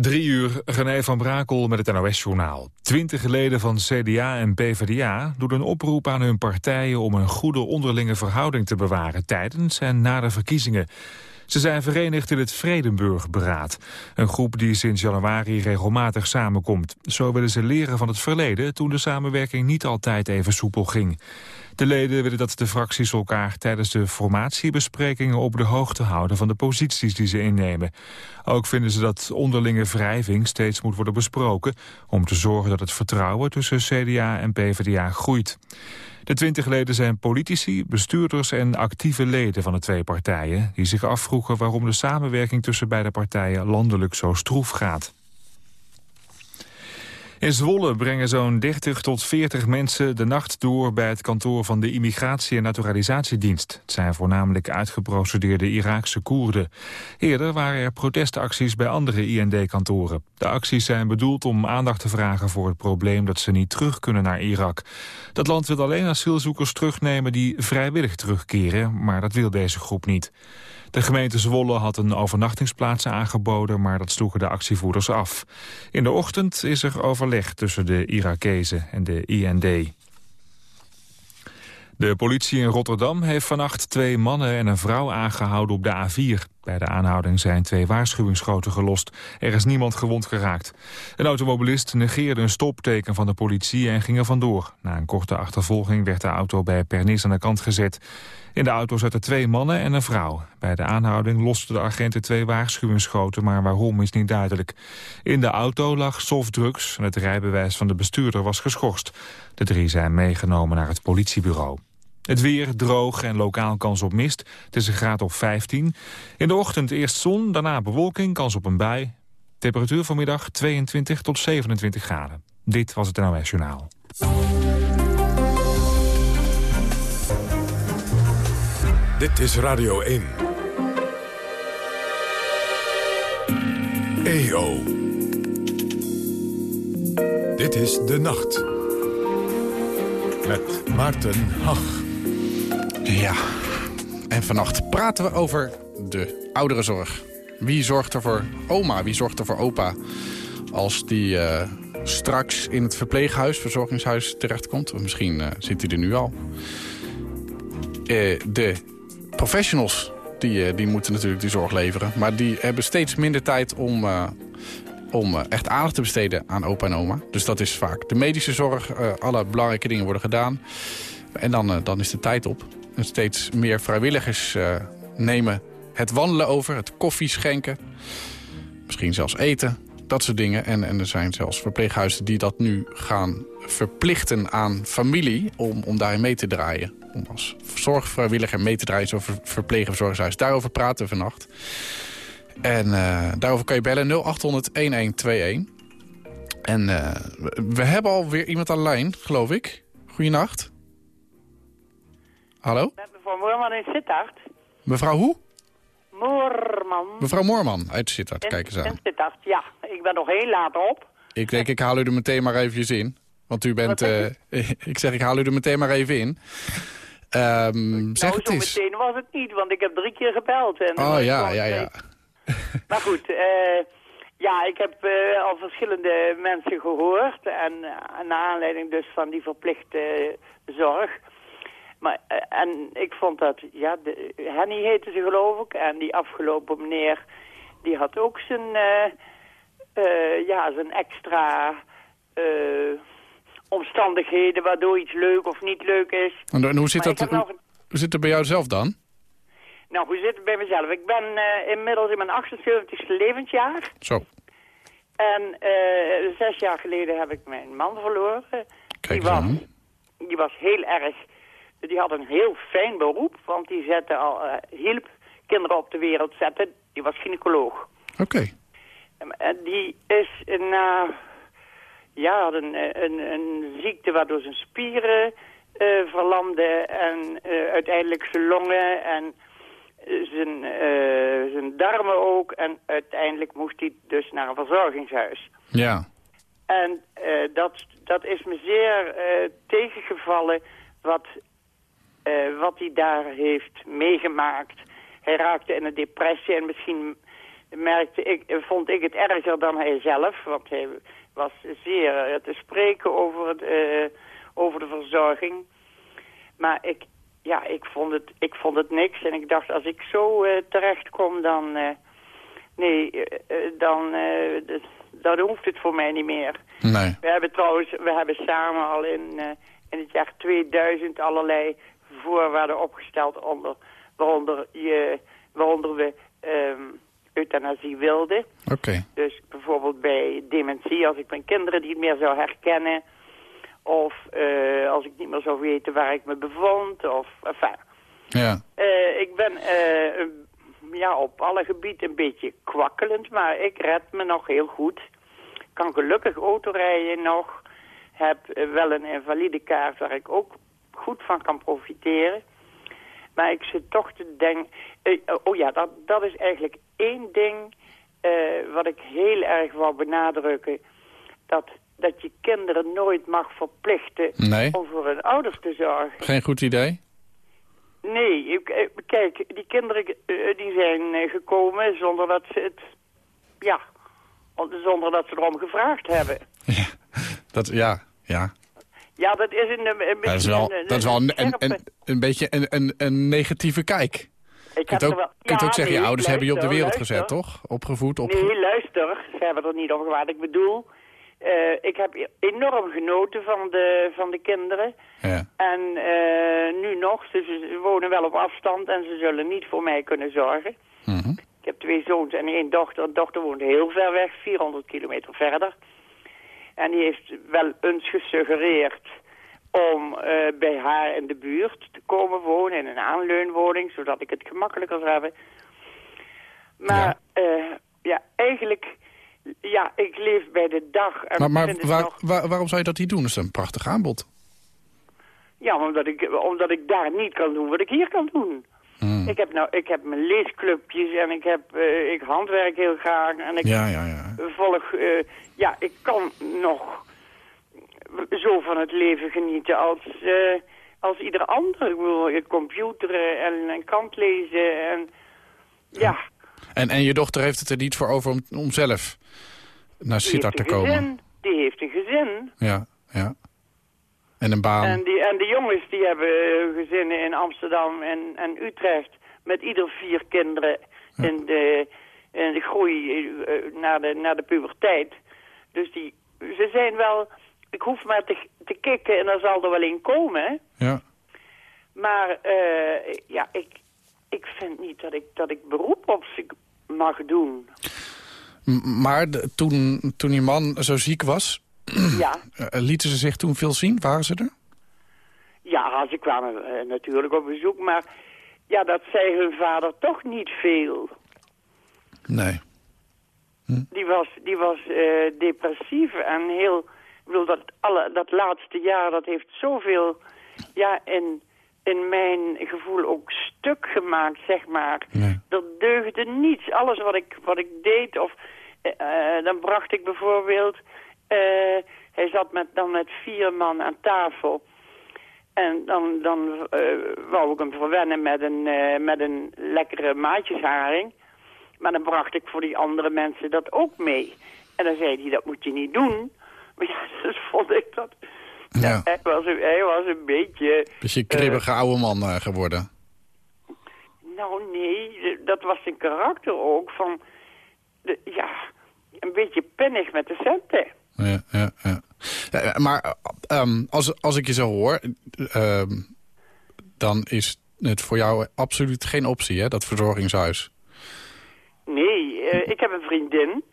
Drie uur, René van Brakel met het NOS-journaal. Twintig leden van CDA en PvdA doen een oproep aan hun partijen... om een goede onderlinge verhouding te bewaren tijdens en na de verkiezingen. Ze zijn verenigd in het Vredenburg-beraad. Een groep die sinds januari regelmatig samenkomt. Zo willen ze leren van het verleden toen de samenwerking niet altijd even soepel ging. De leden willen dat de fracties elkaar tijdens de formatiebesprekingen op de hoogte houden van de posities die ze innemen. Ook vinden ze dat onderlinge wrijving steeds moet worden besproken om te zorgen dat het vertrouwen tussen CDA en PvdA groeit. De twintig leden zijn politici, bestuurders en actieve leden van de twee partijen... die zich afvroegen waarom de samenwerking tussen beide partijen landelijk zo stroef gaat. In Zwolle brengen zo'n 30 tot 40 mensen de nacht door bij het kantoor van de Immigratie- en Naturalisatiedienst. Het zijn voornamelijk uitgeprocedeerde Iraakse Koerden. Eerder waren er protestacties bij andere IND-kantoren. De acties zijn bedoeld om aandacht te vragen voor het probleem dat ze niet terug kunnen naar Irak. Dat land wil alleen asielzoekers terugnemen die vrijwillig terugkeren, maar dat wil deze groep niet. De gemeente Zwolle had een overnachtingsplaats aangeboden, maar dat sloegen de actievoerders af. In de ochtend is er overleg tussen de Irakezen en de IND. De politie in Rotterdam heeft vannacht twee mannen en een vrouw aangehouden op de A4. Bij de aanhouding zijn twee waarschuwingsschoten gelost. Er is niemand gewond geraakt. Een automobilist negeerde een stopteken van de politie en ging er vandoor. Na een korte achtervolging werd de auto bij Pernis aan de kant gezet. In de auto zaten twee mannen en een vrouw. Bij de aanhouding losten de agenten twee waarschuwingsschoten, maar waarom is niet duidelijk. In de auto lag softdrugs en het rijbewijs van de bestuurder was geschorst. De drie zijn meegenomen naar het politiebureau. Het weer droog en lokaal kans op mist. Het is een graad of 15. In de ochtend eerst zon, daarna bewolking, kans op een bui. Temperatuur vanmiddag 22 tot 27 graden. Dit was het NOS Journaal. Dit is Radio 1. EO. Dit is De Nacht. Met Maarten Hach. Ja, en vannacht praten we over de ouderenzorg. Wie zorgt er voor oma, wie zorgt er voor opa... als die uh, straks in het verpleeghuis, verzorgingshuis terechtkomt? Of misschien uh, zit hij er nu al. Uh, de professionals die, die moeten natuurlijk die zorg leveren. Maar die hebben steeds minder tijd om, uh, om uh, echt aandacht te besteden aan opa en oma. Dus dat is vaak de medische zorg. Alle belangrijke dingen worden gedaan. En dan, dan is de tijd op. Steeds meer vrijwilligers nemen het wandelen over. Het koffie schenken. Misschien zelfs eten. Dat soort dingen. En, en er zijn zelfs verpleeghuizen die dat nu gaan verplichten aan familie... om, om daarin mee te draaien om als zorgvrijwilliger mee te draaien... zo'n verzorgingshuis. Daarover praten we vannacht. En uh, daarover kan je bellen 0800-1121. En uh, we hebben alweer iemand aan de lijn, geloof ik. Goedenacht. Hallo? Met mevrouw Moorman in Sittard. Mevrouw hoe? Moorman. Mevrouw Moorman uit Sittard, kijk eens aan. In Sittard, ja. Ik ben nog heel laat op. Ik denk, ik haal u er meteen maar eventjes in. Want u bent... Uh, ik zeg, ik haal u er meteen maar even in. Um, zeg nou, het eens. zo meteen was het niet, want ik heb drie keer gebeld. En oh ja, ja, ja. Maar goed, uh, ja, ik heb uh, al verschillende mensen gehoord. En uh, naar aanleiding dus van die verplichte zorg. Maar, en ik vond dat, ja, de, Henny heette ze geloof ik. En die afgelopen meneer, die had ook zijn, ja, zijn extra omstandigheden waardoor iets leuk of niet leuk is. En, hoe, zit dat, nog... hoe zit het bij jou zelf dan? Nou, hoe zit het bij mezelf? Ik ben inmiddels in mijn 78ste levensjaar. Zo. En zes jaar geleden heb ik mijn man verloren. Kijk die, was, die was heel erg... Die had een heel fijn beroep, want die zette al, uh, hielp kinderen op de wereld zetten. Die was gynaecoloog. Oké. Okay. En die is na ja, had een, een, een ziekte waardoor zijn spieren uh, verlamden en uiteindelijk zijn longen en zijn, zijn darmen ook. En uiteindelijk moest hij dus naar een verzorgingshuis. Ja. En dat, dat is me zeer tegengevallen wat, wat hij daar heeft meegemaakt. Hij raakte in een depressie en misschien merkte ik, vond ik het erger dan hij zelf. Want hij was zeer eh, te spreken over, het, eh, over de verzorging. Maar ik, ja, ik, vond het, ik vond het niks. En ik dacht, als ik zo eh, terecht kom, dan... eh, nee, eh, eh, dan, eh, dan hoeft het voor mij niet meer. Nee. We hebben trouwens, we hebben samen al in, eh, in het jaar 2000 allerlei voorwaarden opgesteld onder, waaronder, je, waaronder we ehm, euthanasie wilden. Oké. Dus bijvoorbeeld bij dementie, als ik mijn kinderen niet meer zou herkennen. Of eh, als ik niet meer zou weten waar ik me bevond. Of, enfin. Ja. Eh, ik ben eh, ja, op alle gebieden een beetje kwakkelend, maar ik red me nog heel goed. Kan gelukkig autorijden nog. Heb wel een invalide kaart waar ik ook goed van kan profiteren. Maar ik zit toch te denken... eh, oh ja, dat, dat is eigenlijk één ding eh, wat ik heel erg wou benadrukken. Dat, dat je kinderen nooit mag verplichten Nee. om voor hun ouders te zorgen. Geen goed idee? Nee, eh, kijk, die kinderen die zijn gekomen zonder dat ze het... Ja, zonder dat ze erom gevraagd hebben. Ja. Dat, ja. Ja. Ja, dat is een... een, een Dat is wel, een- dat is wel een, een, scherpe- een, een beetje een, een, een negatieve kijk. Ik kunt ook, wel- kunt Ja, ook zeggen, je ouders hebben je op de luister, wereld gezet, toch? Opgevoed, op... Nee, luister, ze hebben er niet over gewaard. Ik bedoel, eh, ik heb enorm genoten van de, van de kinderen. Ja. En eh, nu nog, ze, ze wonen wel op afstand en ze zullen niet voor mij kunnen zorgen. Mhm. Ik heb twee zoons en één dochter. De dochter woont heel ver weg, 400 kilometer verder. En die heeft wel eens gesuggereerd om eh, bij haar in de buurt te komen wonen in een aanleunwoning, zodat ik het gemakkelijker zou hebben. Maar ja, ja eigenlijk, ja, ik leef bij de dag. En Maar, maar waar, nog- waar- waarom zou je dat niet doen? Dat is een prachtig aanbod. Ja, omdat ik, omdat ik daar niet kan doen wat ik hier kan doen. Hmm. Ik heb nou, ik heb mijn leesclubjes en ik heb, eh, ik handwerk heel graag en ik Ja, ja, ja. volg, eh, ja, ik kan nog zo van het leven genieten als, eh, als ieder ander. Ik bedoel, het computeren en een kant lezen en ja. En, en je dochter heeft het er niet voor over om, om zelf naar Sittard te komen? gezin. Die heeft een gezin. Ja, ja. En een baan. En, die, en de jongens die hebben gezinnen in Amsterdam en, en Utrecht. Met ieder vier kinderen in, de, in de groei eh, naar, de, naar de puberteit. Dus die, ze zijn wel... Ik hoef maar te, te kikken en dan zal er wel een komen. Ja. Maar eh, ja, ik, ik vind niet dat ik, dat ik beroep op ze mag doen. Maar de- toen, toen die man zo ziek was, Ja, eh, lieten ze zich toen veel zien? Waren ze er? ja ze kwamen eh, natuurlijk op bezoek, maar ja, dat zei hun vader toch niet veel. Nee. Die was, die was eh, depressief en heel... Ik bedoel, dat, alle, dat laatste jaar, dat heeft zoveel... Ja, in, in mijn gevoel ook stuk gemaakt, zeg maar. Nee. Er deugde niets. Alles wat ik, wat ik deed, of... dan bracht ik bijvoorbeeld... eh, hij zat met, dan met vier man aan tafel... En dan, dan eh, wou ik hem verwennen met een, eh, met een lekkere maatjesharing. Maar dan bracht ik voor die andere mensen dat ook mee. En dan zei hij, dat moet je niet doen. Maar ja, dus vond ik dat... Ja. Hij, was een, hij was een beetje... Beetje een kribbige oude man geworden. Nou nee, dat was zijn karakter ook. Van, de, ja, een beetje pennig met de centen. Ja, ja, ja. Eh, maar eh, ehm, als, als ik je zo hoor, ehm, dan is het voor jou absoluut geen optie, hè, dat verzorgingshuis. Nee, eh, ik heb een vriendin.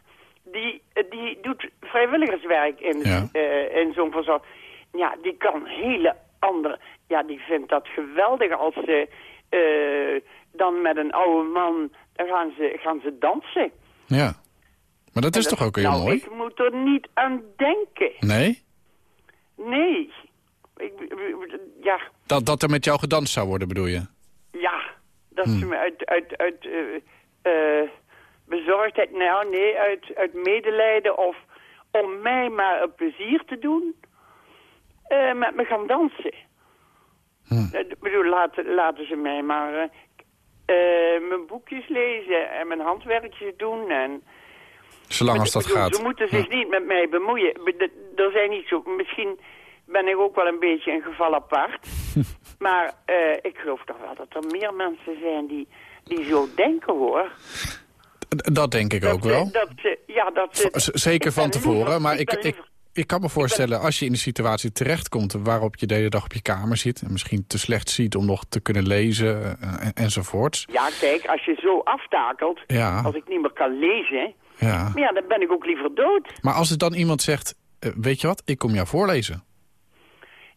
Die, die doet vrijwilligerswerk in, Ja. eh, in zo'n verzorging. Ja, die kan hele andere... Ja, die vindt dat geweldig als ze eh, dan met een oude man... Dan gaan ze, gaan ze dansen. Ja. Maar dat is toch ook heel nou, mooi? ik moet er niet aan denken. Nee? Nee. Ik, ja, Dat, dat er met jou gedanst zou worden, bedoel je? ja. Dat Hmm. ze me uit, uit, uit eh, eh, bezorgdheid... Nou, nee, uit, uit medelijden of om mij maar een plezier te doen... eh, met me gaan dansen. Hmm. Ik bedoel, laten, laten ze mij maar... mijn boekjes lezen en mijn handwerkjes doen. En, Zolang als dat bedoel, gaat. Ze moeten zich niet met mij bemoeien. Er zijn niet zo... Misschien ben ik ook wel een beetje een geval apart. maar eh, ik geloof toch wel dat er meer mensen zijn die, die zo denken, hoor. Dat denk ik Dat ook ze- wel. Dat ze, ja, dat ze, Zeker van tevoren. liever- maar ik, ik, ik kan me voorstellen, als je in de situatie terechtkomt... waarop je de hele dag op je kamer zit... en misschien te slecht ziet om nog te kunnen lezen eh, en, enzovoorts. Ja, kijk, als je zo aftakelt, Ja. als ik niet meer kan lezen... Ja. Ja, dan ben ik ook liever dood. Maar als er dan iemand zegt, eh, weet je wat, ik kom jou voorlezen.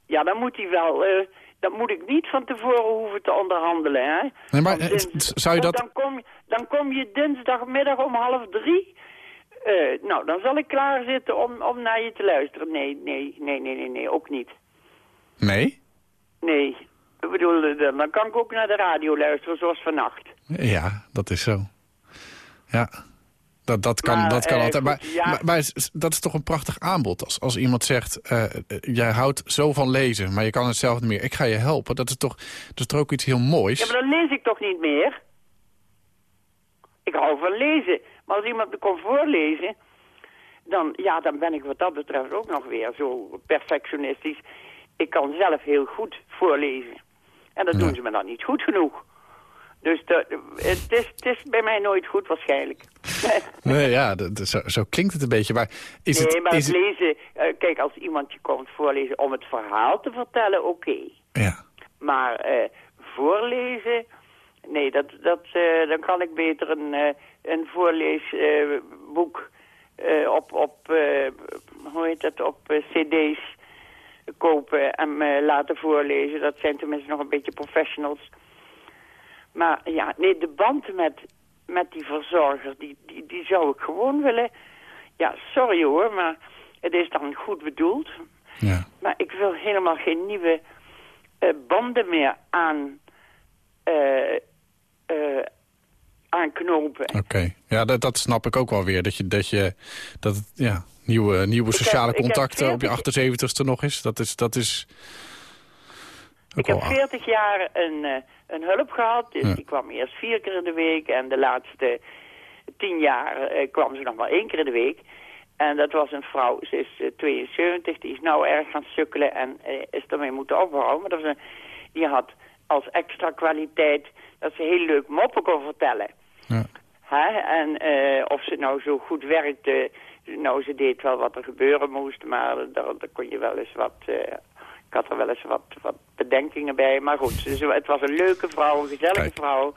Ja, dan moet hij wel... eh dan moet ik niet van tevoren hoeven te onderhandelen, hè? Nee, maar eh, dins- zou je dat... Dan kom, je- dan kom je dinsdagmiddag om half drie. Nou, dan zal ik klaar zitten om, om naar je te luisteren. Nee, nee, nee, nee, nee, nee, ook niet. Nee? Nee. Ik bedoel, dan dan kan ik ook naar de radio luisteren, zoals vannacht. Ja, dat is zo. Ja, dat, dat kan, Maar, dat kan eh, altijd. Maar, goed, ja. maar, dat is toch een prachtig aanbod. Als, als iemand zegt, eh, jij houdt zo van lezen, maar je kan het zelf niet meer. Ik ga je helpen. Dat is toch, dat is toch ook iets heel moois? Ja, maar dan lees ik toch niet meer? Ik hou van lezen. Maar als iemand me kon voorlezen, dan, ja, dan ben ik wat dat betreft ook nog weer zo perfectionistisch. Ik kan zelf heel goed voorlezen. En dat doen ze me dan niet goed genoeg. Dus de, het, is, het is bij mij nooit goed waarschijnlijk. Nee, ja, dat, dat- zo, zo klinkt het een beetje. Maar is nee, het... maar is het lezen... eh, kijk, als iemand je komt voorlezen om het verhaal te vertellen, oké. ja, Maar eh, voorlezen, nee, dat, dat, eh, dan kan ik beter een, een voorleesboek op, op hoe heet dat, op cd's kopen en me laten voorlezen. Dat zijn tenminste nog een beetje professionals. Maar ja, nee, de band met, met die verzorger, die, die, die zou ik gewoon willen... Ja, sorry hoor, maar het is dan goed bedoeld. ja. Maar ik wil helemaal geen nieuwe eh, banden meer aan, eh, eh, aanknopen. Oké. Ja, dat, dat snap ik ook wel weer. Dat je, dat je dat het, ja, nieuwe, nieuwe sociale heb contacten op je 40 78ste nog is. Dat is, dat is Ik heb wel- 40 jaar een, een hulp gehad. Dus Ja. die kwam eerst vier keer in de week. En de laatste tien jaar eh, kwam ze nog maar één keer in de week. En dat was een vrouw, ze is eh, 72, die is nou erg gaan sukkelen en eh, is ermee moeten ophouden. Maar dat was een, die had als extra kwaliteit dat ze heel leuk moppen kon vertellen. Ja. Hè? En eh, of ze nou zo goed werkte, nou ze deed wel wat er gebeuren moest, maar daar, daar kon je wel eens wat, eh, had er wel eens wat, wat bedenkingen bij. Maar goed, ze- het was een leuke vrouw, een gezellige Kijk. vrouw.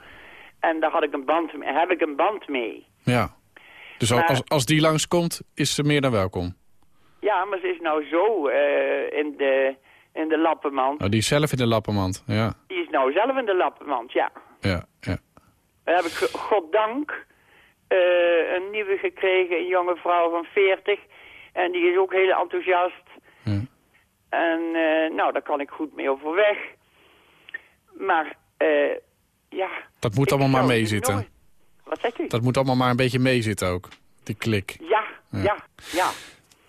En daar had ik een band mee, heb ik een band mee. ja. Dus Maar- als, als die langskomt, is ze meer dan welkom. Ja, maar ze is nou zo eh, in, de, in de lappenmand. Oh, die is zelf in de lappenmand. Ja, Die is nou zelf in de lappenmand, ja. ja, ja. Dan heb ik, goddank, eh, een nieuwe gekregen, een jonge vrouw van 40. En die is ook heel enthousiast. En eh, nou, daar kan ik goed mee overweg. Maar, eh ja... Dat moet allemaal maar meezitten. nooit- Wat zegt u? Dat moet allemaal maar een beetje meezitten ook. Die klik. Ja, ja, ja.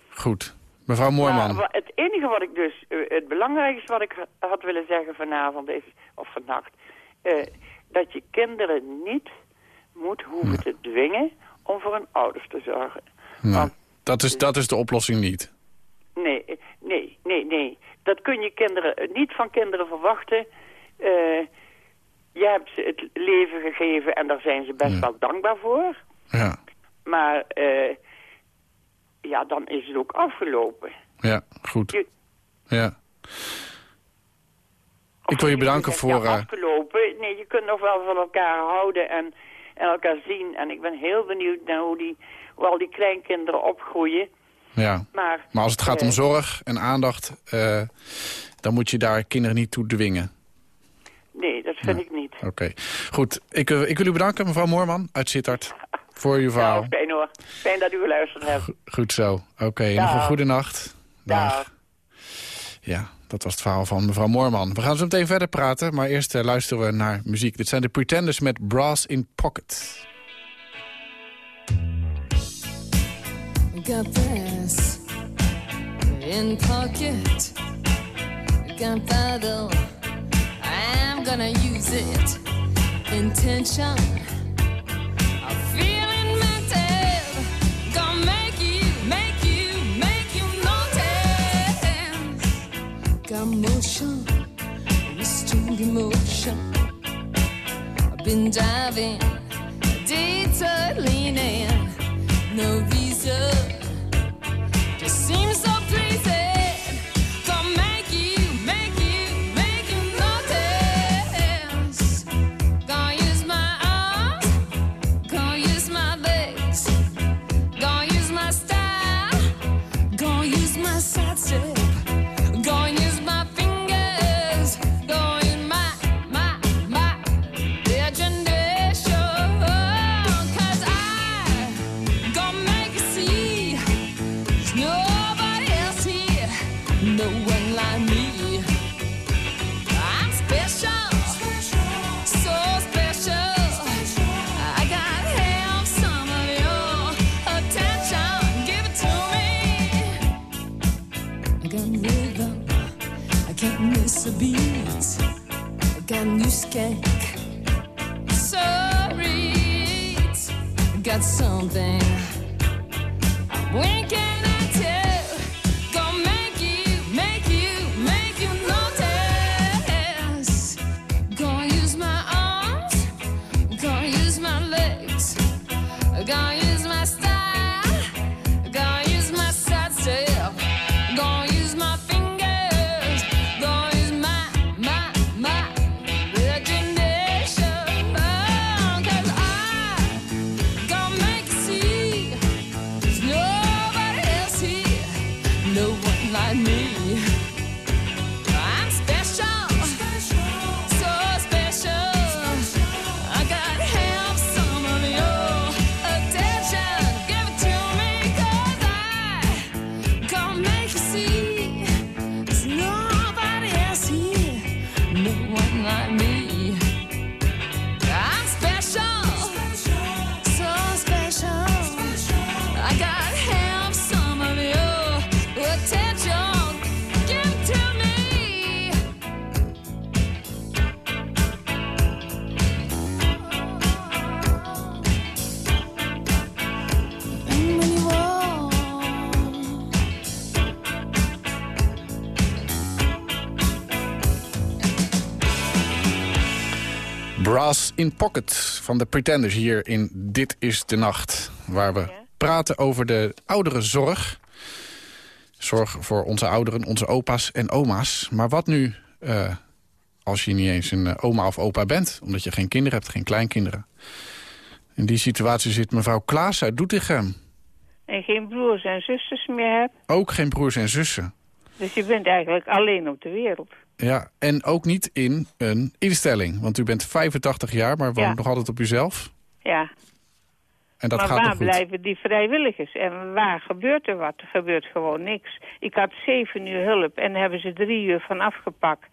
Goed. Mevrouw Moorman. Maar wa- het enige wat ik dus, eh, het belangrijkste wat ik ha- had willen zeggen vanavond is, of vannacht, dat je kinderen niet moet hoeven te dwingen om voor hun ouders te zorgen. Nee, Want dat, is, dat is de oplossing niet. Nee, nee, nee, nee. Dat kun je kinderen eh, niet van kinderen verwachten. Eh, je hebt ze het leven gegeven en daar zijn ze best Ja. wel dankbaar voor. Ja, Maar eh, ja, dan is het ook afgelopen. ja goed. Je- Ja. Ik wil je bedanken zegt, ja, voor... eh, afgelopen. Nee, je kunt nog wel van elkaar houden en, en elkaar zien. En ik ben heel benieuwd naar hoe, die, hoe al die kleinkinderen opgroeien. Ja. Maar, Maar als het gaat om eh, zorg en aandacht... eh, dan moet je daar kinderen niet toe dwingen. Nee, dat vind ik niet. Oké. Goed. Ik, eh, ik wil u bedanken, mevrouw Moorman uit Sittard. Voor uw verhaal. Nou, fijn hoor. Fijn dat u geluisterd hebt. Goed zo. Oké, nog een goede nacht. Dag. Ja, dat was het verhaal van mevrouw Moorman. We gaan zo meteen verder praten, maar eerst luisteren we naar muziek. Dit zijn de Pretenders met Brass in Pocket. Got brass in pocket. Gunpowder, I'm gonna use it. intention in Pocket van de Pretenders hier in Dit is de Nacht. Waar we praten over de ouderenzorg. Zorg voor onze ouderen, onze opa's en oma's. Maar wat nu eh, als je niet eens een eh, oma of opa bent? Omdat je geen kinderen hebt, geen kleinkinderen. In die situatie zit mevrouw Klaas uit Doetinchem. En geen broers en zusters meer hebt. Ook geen broers en zussen. Dus je bent eigenlijk alleen op de wereld. Ja, en ook niet in een instelling. Want u bent 85 jaar, maar woont Ja. nog altijd op uzelf. Ja. En dat maar gaat waar goed. blijven die vrijwilligers? En waar gebeurt er wat? Er gebeurt gewoon niks. Ik had zeven uur hulp en daar hebben ze drie uur van afgepakt.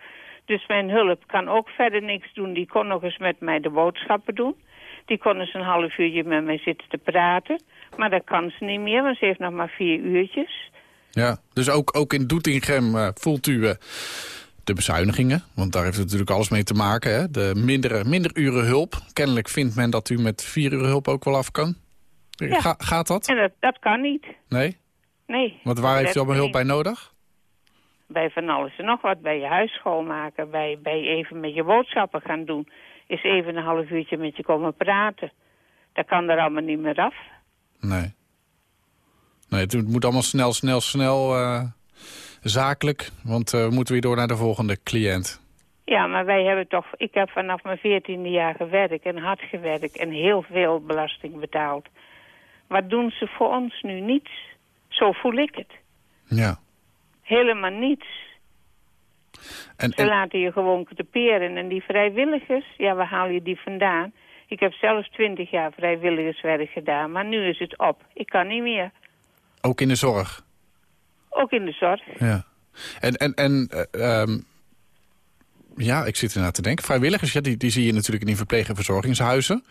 Dus mijn hulp kan ook verder niks doen. Die kon nog eens met mij de boodschappen doen. Die kon eens een half uurtje met mij zitten te praten. Maar dat kan ze niet meer, want ze heeft nog maar vier uurtjes. Ja, dus ook, ook in Doetinchem eh, voelt u eh, de bezuinigingen. Want daar heeft het natuurlijk alles mee te maken. Hè? De mindere, minder uren hulp. Kennelijk vindt men dat u met vier uren hulp ook wel af kan. Ja. Ga- gaat dat? En dat, dat kan niet. Nee? Nee. Want waar heeft u allemaal hulp bij nodig? Bij van alles en nog wat. Bij je huis schoonmaken. Bij, bij even met je boodschappen gaan doen. Is even een half uurtje met je komen praten. Dat kan er allemaal niet meer af. Nee. Nee, het moet allemaal snel, snel, snel eh, zakelijk. Want eh, we moeten weer door naar de volgende cliënt. Ja, maar wij hebben toch... Ik heb vanaf mijn veertiende jaar gewerkt en hard gewerkt en heel veel belasting betaald. Wat doen ze voor ons nu? Niets. Zo voel ik het. Ja. Helemaal niets. En, Ze en, laten je gewoon creperen. En die vrijwilligers, ja, waar haal je die vandaan? Ik heb zelfs twintig jaar vrijwilligerswerk gedaan, maar nu is het op. Ik kan niet meer. ook in de zorg. Ook in de zorg. Ja. En, en, en eh, ehm, ja, ik zit ernaar te denken. Vrijwilligers, ja, die, die zie je natuurlijk in die verpleeg- en verzorgingshuizen.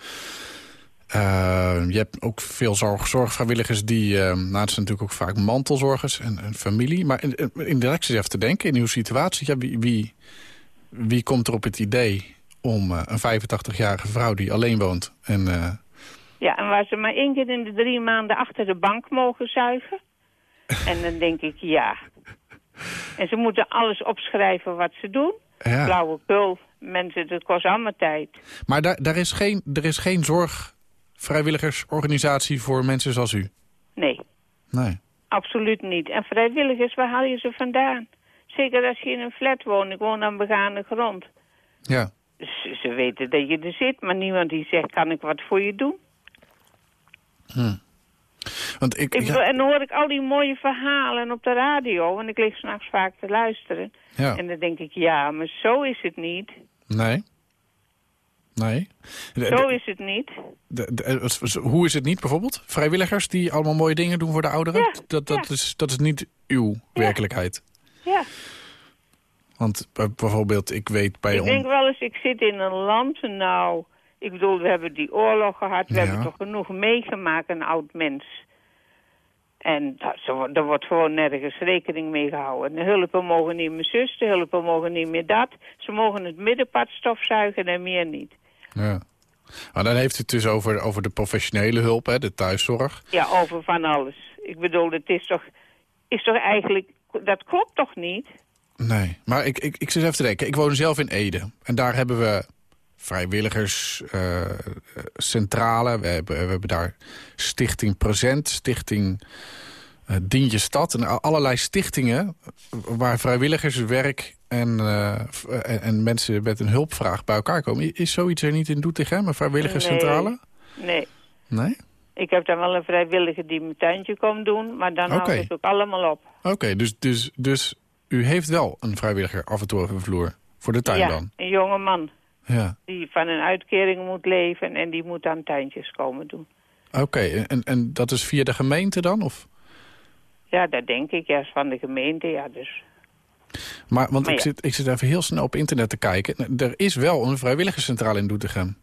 Eh, je hebt ook veel zorg, zorgvrijwilligers die... eh, nou, het zijn natuurlijk ook vaak mantelzorgers en, en familie. Maar in, in, eens even te denken, in uw situatie... Ja, wie, wie, wie komt er op het idee om een 85-jarige vrouw die alleen woont. En, Ja, en waar ze maar één keer in de drie maanden achter de bank mogen zuigen. En dan denk ik, ja. En ze moeten alles opschrijven wat ze doen. ja. Flauwekul. Mensen, dat kost allemaal tijd. Maar daar, daar is geen, er is geen zorgvrijwilligersorganisatie voor mensen zoals u? Nee, Nee. absoluut niet. En vrijwilligers, waar haal je ze vandaan? Zeker als je in een flat woont. Ik woon aan begane grond. Ja. Ze, ze weten dat je er zit, maar niemand die zegt, kan ik wat voor je doen? Want ik, Ik, ja, En dan hoor ik al die mooie verhalen op de radio. Want ik lig s'nachts vaak te luisteren. ja. En dan denk ik, ja, maar zo is het niet. Nee. Nee. Zo is het niet. de- de- eh, hoe is het niet bijvoorbeeld? Vrijwilligers die allemaal mooie dingen doen voor de ouderen? Ja, dat, dat, ja. is, dat is niet uw werkelijkheid. Ja. Want bijvoorbeeld, ik weet bij Ik denk wel eens, ik zit in een land, nou... Ik bedoel, we hebben die oorlog gehad. We Ja. hebben toch genoeg meegemaakt, een oud mens. En dat, daar wordt gewoon nergens rekening mee gehouden. De hulpen mogen niet meer zus, de hulpen mogen niet meer dat. Ze mogen het middenpad stofzuigen en meer niet. Ja. Maar dan heeft u het dus over, over de professionele hulp, hè, de thuiszorg. Ja, over van alles. Ik bedoel, het is toch, is toch eigenlijk... Dat klopt toch niet? Nee, maar ik, ik, ik zit even te denken. Ik woon zelf in Ede. En daar hebben we vrijwilligerscentrale. we, hebben, we hebben daar Stichting Present, Stichting eh Dien je Stad. En allerlei stichtingen waar vrijwilligerswerk en, eh, en, en mensen met een hulpvraag bij elkaar komen. Is zoiets er niet in Doetinchem, een vrijwilligerscentrale? Nee. Nee? Ik heb dan wel een vrijwilliger die mijn tuintje komt doen, maar dan houdt het ook allemaal op. Oké, dus, dus, dus u heeft wel een vrijwilliger af en toe over de vloer. Voor de tuin ja, dan? een jonge man Ja. die van een uitkering moet leven en die moet dan tuintjes komen doen. Oké, en, en dat is via de gemeente dan? Of? Ja, dat denk ik, ja, van de gemeente, ja, dus. Maar, want Maar ik, ja. zit, ik zit even heel snel op internet te kijken. Er is wel een vrijwilligerscentrale in Doetinchem.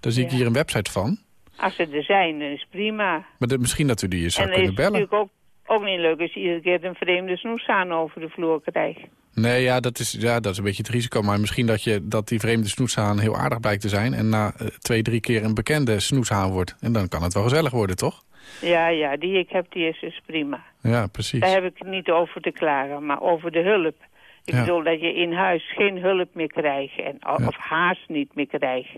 Daar zie ik Ja. hier een website van. Als ze er zijn, dan is het prima. Maar de- misschien dat u die eens zou kunnen bellen. natuurlijk ook, ook niet leuk als je iedere keer een vreemde snoeshaan over de vloer krijgt. Nee, ja dat, is, ja, dat is een beetje het risico. Maar misschien dat, je, dat die vreemde snoeshaan heel aardig blijkt te zijn... en na eh, twee, drie keer een bekende snoeshaan wordt. En dan kan het wel gezellig worden, toch? Ja, ja, die ik heb, die is dus prima. Ja, precies. Daar heb ik het niet over te klagen, maar over de hulp. Ik Ja. bedoel dat je in huis geen hulp meer krijgt, en, Ja. of haast niet meer krijgt.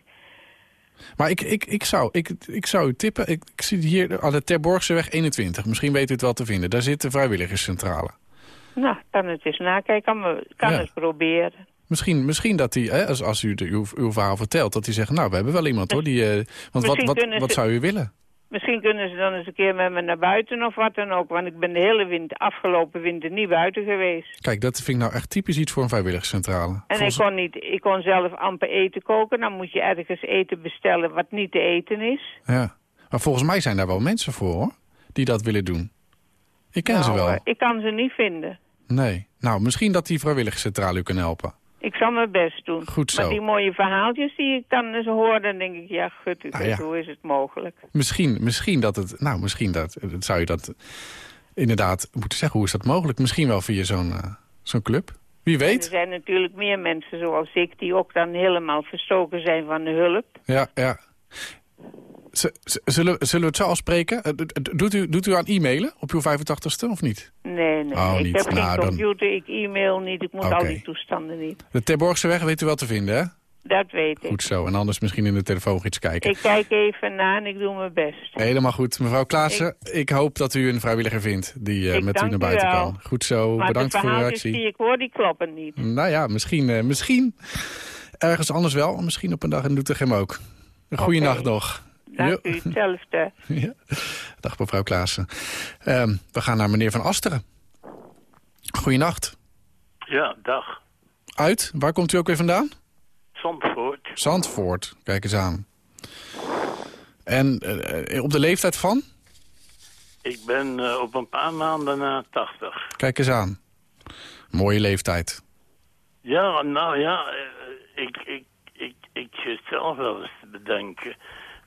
Maar ik, ik, ik, zou, ik, ik zou u tippen... Ik, ik zie hier aan de Terborgseweg 21. Misschien weet u het wel te vinden. Daar zit de vrijwilligerscentrale. Nou, kan het eens nakijken, kan, kan Ja. het proberen. Misschien, misschien dat hij, als, als u de, uw, uw verhaal vertelt, dat hij zegt... nou, we hebben wel iemand hoor, die... eh, want wat, Misschien wat, wat zou u willen? Misschien kunnen ze dan eens een keer met me naar buiten of wat dan ook. Want ik ben de hele winter, afgelopen winter niet buiten geweest. Kijk, dat vind ik nou echt typisch iets voor een vrijwilligerscentrale. En Volgens- ik, kon niet, ik kon zelf amper eten koken. Dan moet je ergens eten bestellen wat niet te eten is. Ja. Maar volgens mij zijn daar wel mensen voor, hoor. Die dat willen doen. Ik ken ze Nou, wel. eh, Ik kan ze niet vinden. Nee. Nou, misschien dat die vrijwilligerscentrale u kan helpen. Ik zal mijn best doen. Goed zo. Maar die mooie verhaaltjes die ik dan eens hoor, dan denk ik, ja, gut, Nou ja. hoe is het mogelijk? Misschien, misschien dat het... Nou, misschien dat, dat zou je dat inderdaad moeten zeggen. Hoe is dat mogelijk? Misschien wel via zo'n eh, zo'n club. Wie En er weet. zijn natuurlijk meer mensen zoals ik die ook dan helemaal verstoken zijn van de hulp. Ja, ja. Zullen, zullen we het zo afspreken? Eh, Doet u, doet u aan e-mailen op uw 85ste of niet? Nee, nee, Oh, ik niet. heb geen Nou, dan- computer, ik e-mail niet, ik moet al die toestanden niet. De Terborgseweg weet u wel te vinden, hè? Dat weet ik. Goed zo. En anders misschien in de telefoongids kijken. Ik kijk even na en ik doe mijn best. Helemaal goed. Mevrouw Klaassen, ik, hoop dat u een vrijwilliger vindt die eh, met u naar buiten kan. Goed zo. maar Bedankt voor uw reactie. die ik hoor, die kloppen niet. Nou ja, misschien, eh, misschien ergens anders wel. Misschien op een dag in Doetinchem ook. Een goede nacht nog. Dank Jo. u, hetzelfde. Ja. Dag mevrouw Klaassen. Ehm, we gaan naar meneer Van Asteren. Goeienacht. Ja, dag. Uit, waar komt u ook weer vandaan? Zandvoort. Zandvoort, kijk eens aan. En eh, op de leeftijd van? Ik ben eh, op een paar maanden na 80. Kijk eens aan. Mooie leeftijd. Ja, nou ja, eh, ik, ik, ik, ik zit zelf wel eens te bedenken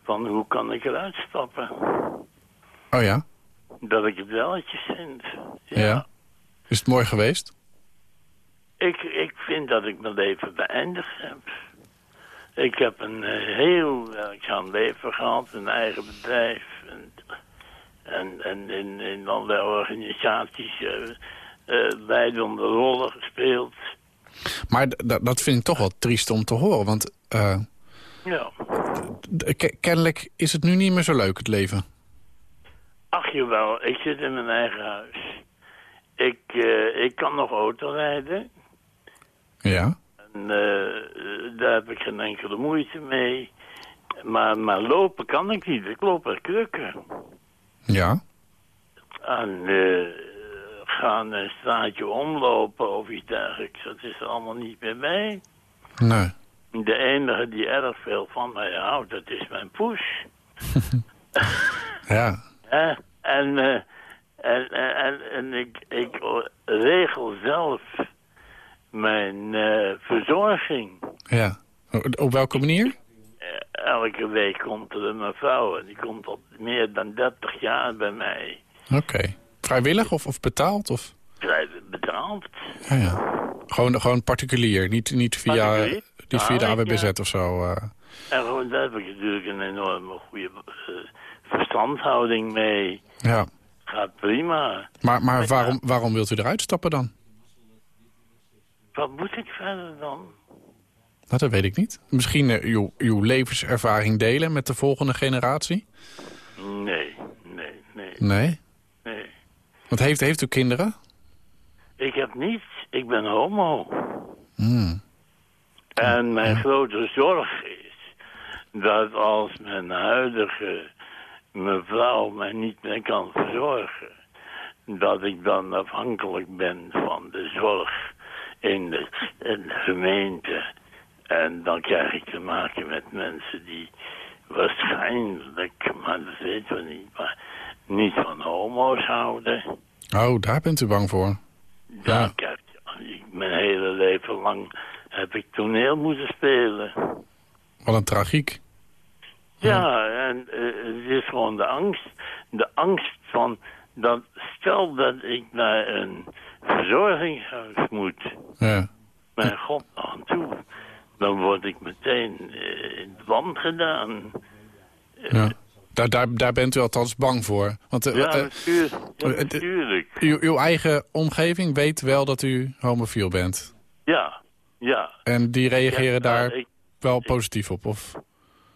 van hoe kan ik eruit stappen. Oh ja? Dat ik het welletjes vind. Ja. Is het mooi geweest? Ik, ik vind dat ik mijn leven beëindigd heb. Ik heb een eh, heel werkzaam leven gehad, een eigen bedrijf. En, en, en in, in allerlei organisaties uh, uh, leidende rollen gespeeld. Maar dat- dat vind ik toch wel triest om te horen. Want Ja. kennelijk is het nu niet meer zo leuk, het leven. Ach jawel, ik zit in mijn eigen huis. Ik, eh, ik kan nog auto rijden. Ja? En eh, daar heb ik geen enkele moeite mee. Maar, maar lopen kan ik niet. Ik loop er krukken. Ja? En eh, gaan een straatje omlopen of iets dergelijks. Dat is er allemaal niet meer bij. Nee. De enige die erg veel van mij houdt, dat is mijn poes. Ja. En, eh, en, en, en, en ik, ik regel zelf mijn eh, verzorging. Ja. Op- welke manier? Eh, Elke week komt er een mevrouw en die komt al meer dan 30 jaar bij mij. Oké. Vrijwillig of, of betaald? Of? Betaald. Ja, ja. Gewoon, gewoon particulier, niet, niet via, Particulier? Niet via de AWBZ ja. of zo. eh. En gewoon, daar heb ik natuurlijk een enorme goede eh, verstandhouding mee. ja. Gaat prima. Maar, maar waarom, waarom wilt u eruit stappen dan? Wat moet ik verder dan? Nou, dat weet ik niet. Misschien eh, uw, uw levenservaring delen met de volgende generatie? Nee, nee, nee, Nee. nee. Want heeft, heeft u kinderen? Ik heb niets. Ik ben homo. Hmm. En mijn grote zorg is dat als mijn huidige mevrouw mij niet meer kan verzorgen, dat ik dan afhankelijk ben van de zorg in de, in de gemeente. En dan krijg ik te maken met mensen die waarschijnlijk, maar dat weten we niet, maar niet van homo's houden. Oh, daar bent u bang voor. Ja, ik- mijn hele leven lang heb ik toneel moeten spelen. Wat een tragiek. Ja, en eh, het is gewoon de angst. De angst van dat stel dat ik naar een verzorgingshuis moet. Ja. Mijn god aan toe. Dan word ik meteen eh, in het land gedaan. ja. Daar, daar, daar bent u althans bang voor. Want eh, Ja, eh, natuurlijk. Ja, eh, eh, natuurlijk. uw, uw eigen omgeving weet wel dat u homofiel bent. Ja, ja. En die reageren daar ik, wel positief op. Of...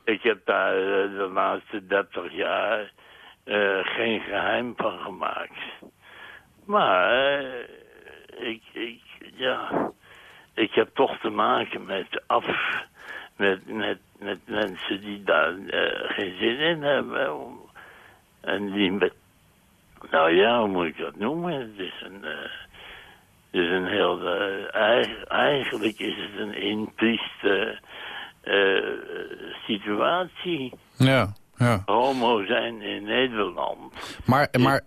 ik heb daar eh, de laatste 30 jaar eh, geen geheim van gemaakt. Maar eh, ik, ik, ja, ik heb toch te maken met af, met, met, met mensen die daar geen zin in hebben. En die met, nou ja, hoe moet ik dat noemen? Het is een, is een heel, eh, eigen- eigenlijk is het een intrieste eh, situatie. Ja, ja. Homo zijn in Nederland. Maar, maar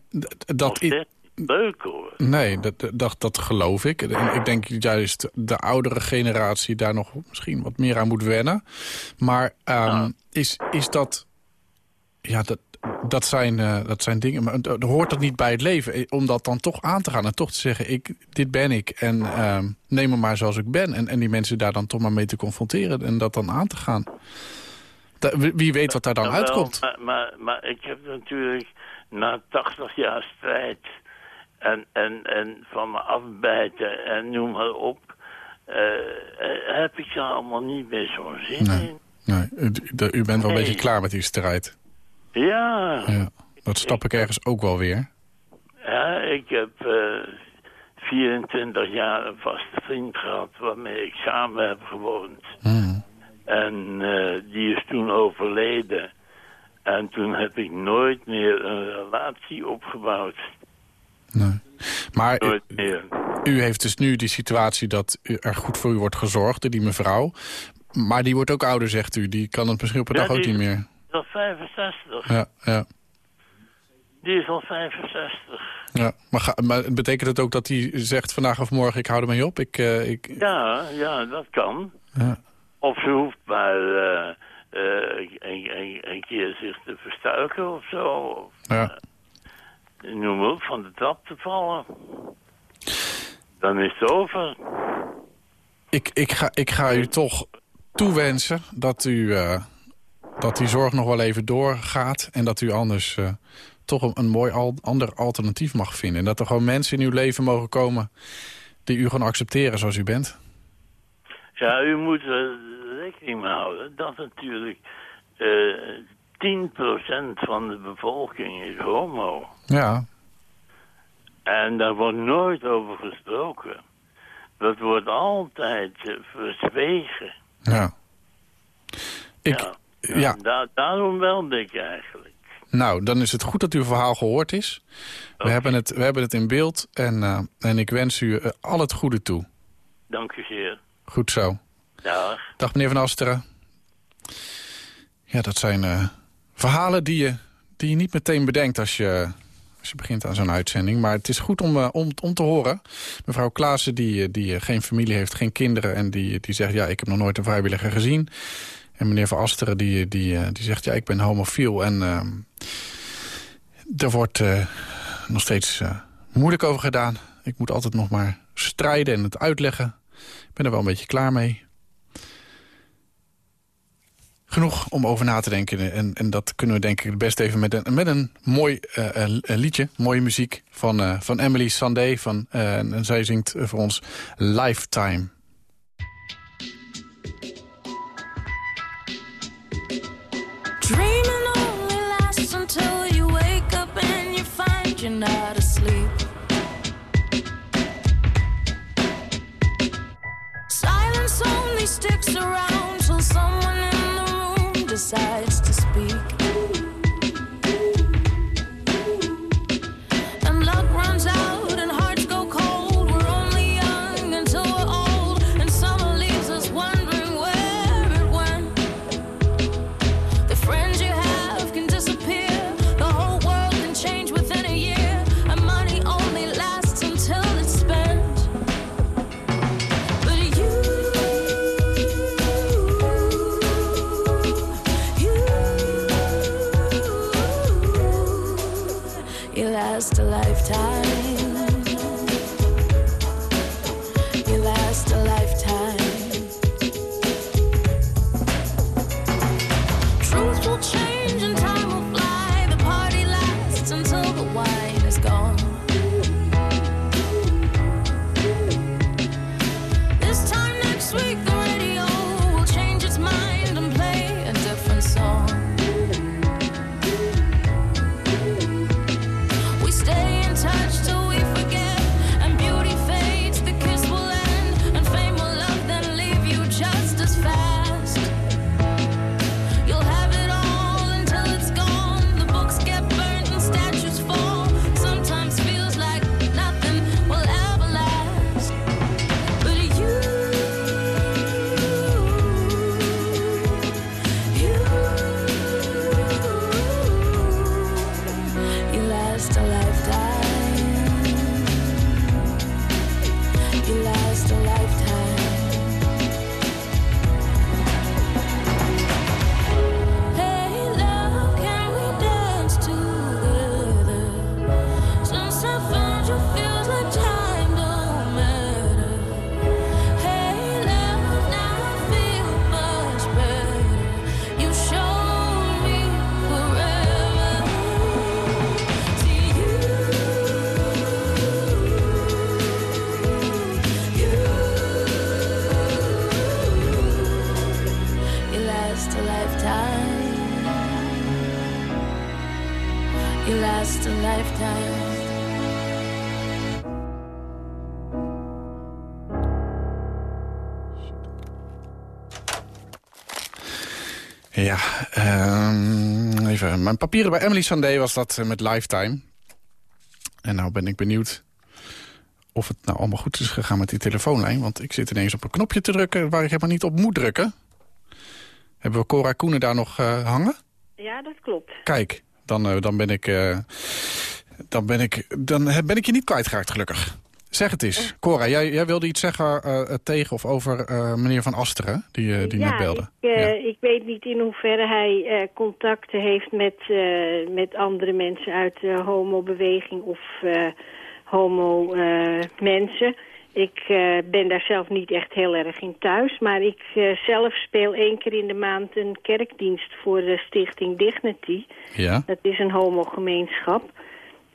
Dat is leuk hoor. Nee, dat, dat, dat geloof ik. Ik denk juist de oudere generatie daar nog misschien wat meer aan moet wennen. Maar ehm, is, is dat... Ja, dat, dat, zijn, eh, dat zijn dingen... Maar d- hoort dat niet bij het leven? Eh, Om dat dan toch aan te gaan en toch te zeggen... Ik, dit ben ik en ehm, neem me maar zoals ik ben. En, en die mensen daar dan toch maar mee te confronteren en dat dan aan te gaan. Da- wie- weet wat daar dan uitkomt. Maar, maar, maar ik heb natuurlijk na 80 jaar strijd en, en, en van me afbijten en noem maar op... eh, heb ik daar allemaal niet meer zo'n zin Nee. in. Nee, u, bent wel een beetje klaar met die strijd. Ja, Ja, dat stap ik ergens ook wel weer. ja ik heb eh 24 jaar een vaste vriend gehad waarmee ik samen heb gewoond. Hmm. En eh, die is toen overleden. En toen heb ik nooit meer een relatie opgebouwd. Nee. Maar u, heeft dus nu die situatie dat er goed voor u wordt gezorgd, die mevrouw. Maar die wordt ook ouder, zegt u. Die kan het misschien op een Ja, dag ook die- niet meer. Al 65. Ja, ja, Die is al 65. ja. Maar, ga, maar betekent het ook dat hij zegt vandaag of morgen... ik hou ermee op? Ik, eh, ik, Ja, ja, dat kan. ja. Of ze hoeft maar eh, eh, een, een, een keer zich te verstuiken of zo. Of, Ja. noem maar op, van de trap te vallen. Dan is het over. Ik, ik, ga, ik ga u toch toewensen dat, u, dat die zorg nog wel even doorgaat... en dat u anders eh, toch een, een mooi al, ander alternatief mag vinden. En dat er gewoon mensen in uw leven mogen komen... die u gewoon accepteren zoals u bent. Ja, u moet er rekening mee houden dat natuurlijk eh 10% van de bevolking is homo. Ja, En daar wordt nooit over gesproken. Dat wordt altijd eh, verzwegen. ja. Ik, ja. Ja. Da- daarom belde ik eigenlijk. Nou, dan is het goed dat uw verhaal gehoord is. We, hebben, het, we hebben het in beeld en, eh, en ik wens u eh, al het goede toe. Dank u zeer. Goed zo. Dag. Dag meneer Van Asteren. Ja, dat zijn eh, verhalen die je, die je niet meteen bedenkt als je, als je begint aan zo'n uitzending. Maar het is goed om, om, om te horen. Mevrouw Klaassen, die, die geen familie heeft, geen kinderen... en die, die zegt, ja, ik heb nog nooit een vrijwilliger gezien. En meneer Van Asteren, die, die, eh, die zegt, ja, ik ben homofiel. En eh, er wordt eh, nog steeds eh, moeilijk over gedaan. Ik moet altijd nog maar strijden en het uitleggen. Ik ben er wel een beetje klaar mee. Genoeg om over na te denken. En, en dat kunnen we denk ik het best even met een, met een mooi liedje. Mooie muziek van, eh, van Emily Sandé. Van, en zij zingt voor ons Lifetime. Sticks around Ja, ehm, even. Mijn papieren bij Emily Sandé was dat eh, met Lifetime. En nou ben ik benieuwd of het nou allemaal goed is gegaan met die telefoonlijn. Want ik zit ineens op een knopje te drukken waar ik helemaal niet op moet drukken. Hebben we Cora Koenen daar nog eh, hangen? Ja, dat klopt. Kijk, dan, eh, dan ben ik... dan ben ik, dan ben ik je niet kwijtgeraakt, gelukkig. Zeg het eens. Cora, jij, jij wilde iets zeggen eh, eh, tegen of over eh, meneer Van Asteren, die, eh, die ja, net belde. Ik, eh, Ja. ik weet niet in hoeverre hij eh, contacten heeft met, eh, met andere mensen uit de homobeweging of eh, homo-mensen. Ik eh, ben daar zelf niet echt heel erg in thuis. Maar ik eh, zelf speel één keer in de maand een kerkdienst voor de stichting Dignity. Ja. Dat is een homogemeenschap.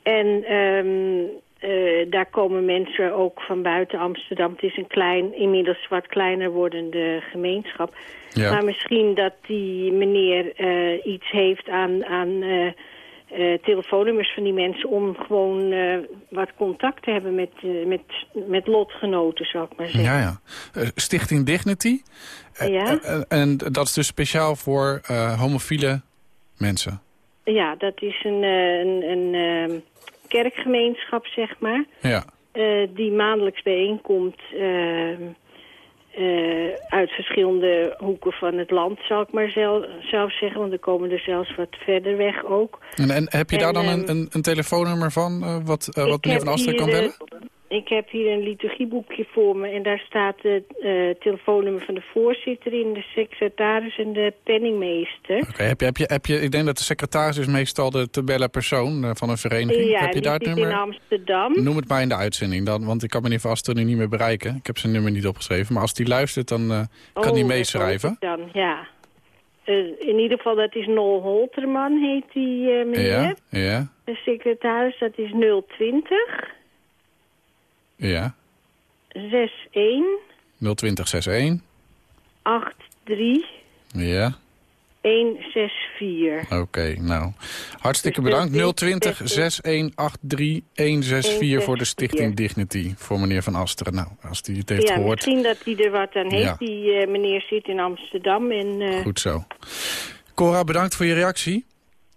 En ehm, eh, daar komen mensen ook van buiten Amsterdam. Het is een klein, inmiddels wat kleiner wordende gemeenschap. Ja. Maar misschien dat die meneer eh, iets heeft aan, aan eh, telefoonnummers van die mensen... om gewoon wat contact te hebben met, met, met lotgenoten, zou ik maar zeggen. Ja, ja. Stichting Dignity. Ja. en dat is dus speciaal voor homofiele mensen. Ja, dat is een, een, een ehm, kerkgemeenschap, zeg maar... Ja. eh, die maandelijks bijeenkomt ehm, eh, uit verschillende hoeken van het land, zou ik maar zelf, zelf zeggen. Want er komen er zelfs wat verder weg ook. En, en heb je En, daar dan een, ehm, een, een telefoonnummer van, eh, wat, eh, wat meneer Van Asteren kan bellen? eh, ik heb hier een liturgieboekje voor me en daar staat het eh, telefoonnummer van de voorzitter in, de secretaris en de penningmeester. Oké, heb, je, heb, je, heb je, ik denk dat de secretaris is meestal de te bellen persoon eh, van een vereniging. ja, heb je daar het zit in nummer? Amsterdam. Noem het maar in de uitzending dan, want ik kan meneer Van nu niet meer bereiken. Ik heb zijn nummer niet opgeschreven, maar als die luistert dan eh, kan Oh, hij meeschrijven. Dan, ja. In ieder geval, dat is Nol Holterman, heet die meneer. Ja, ja, De secretaris, dat is 020 ja. 61 02061. 83 Ja, 164. oké. nou, hartstikke Dus bedankt. dit- 020 dit- 6183 164 voor de Stichting Dignity. Voor meneer Van Asteren. Nou, als die het heeft Ja, gehoord, misschien dat hij er wat aan heeft. Ja. Die eh, meneer zit in Amsterdam. En, eh, goed zo. Cora, bedankt voor je reactie.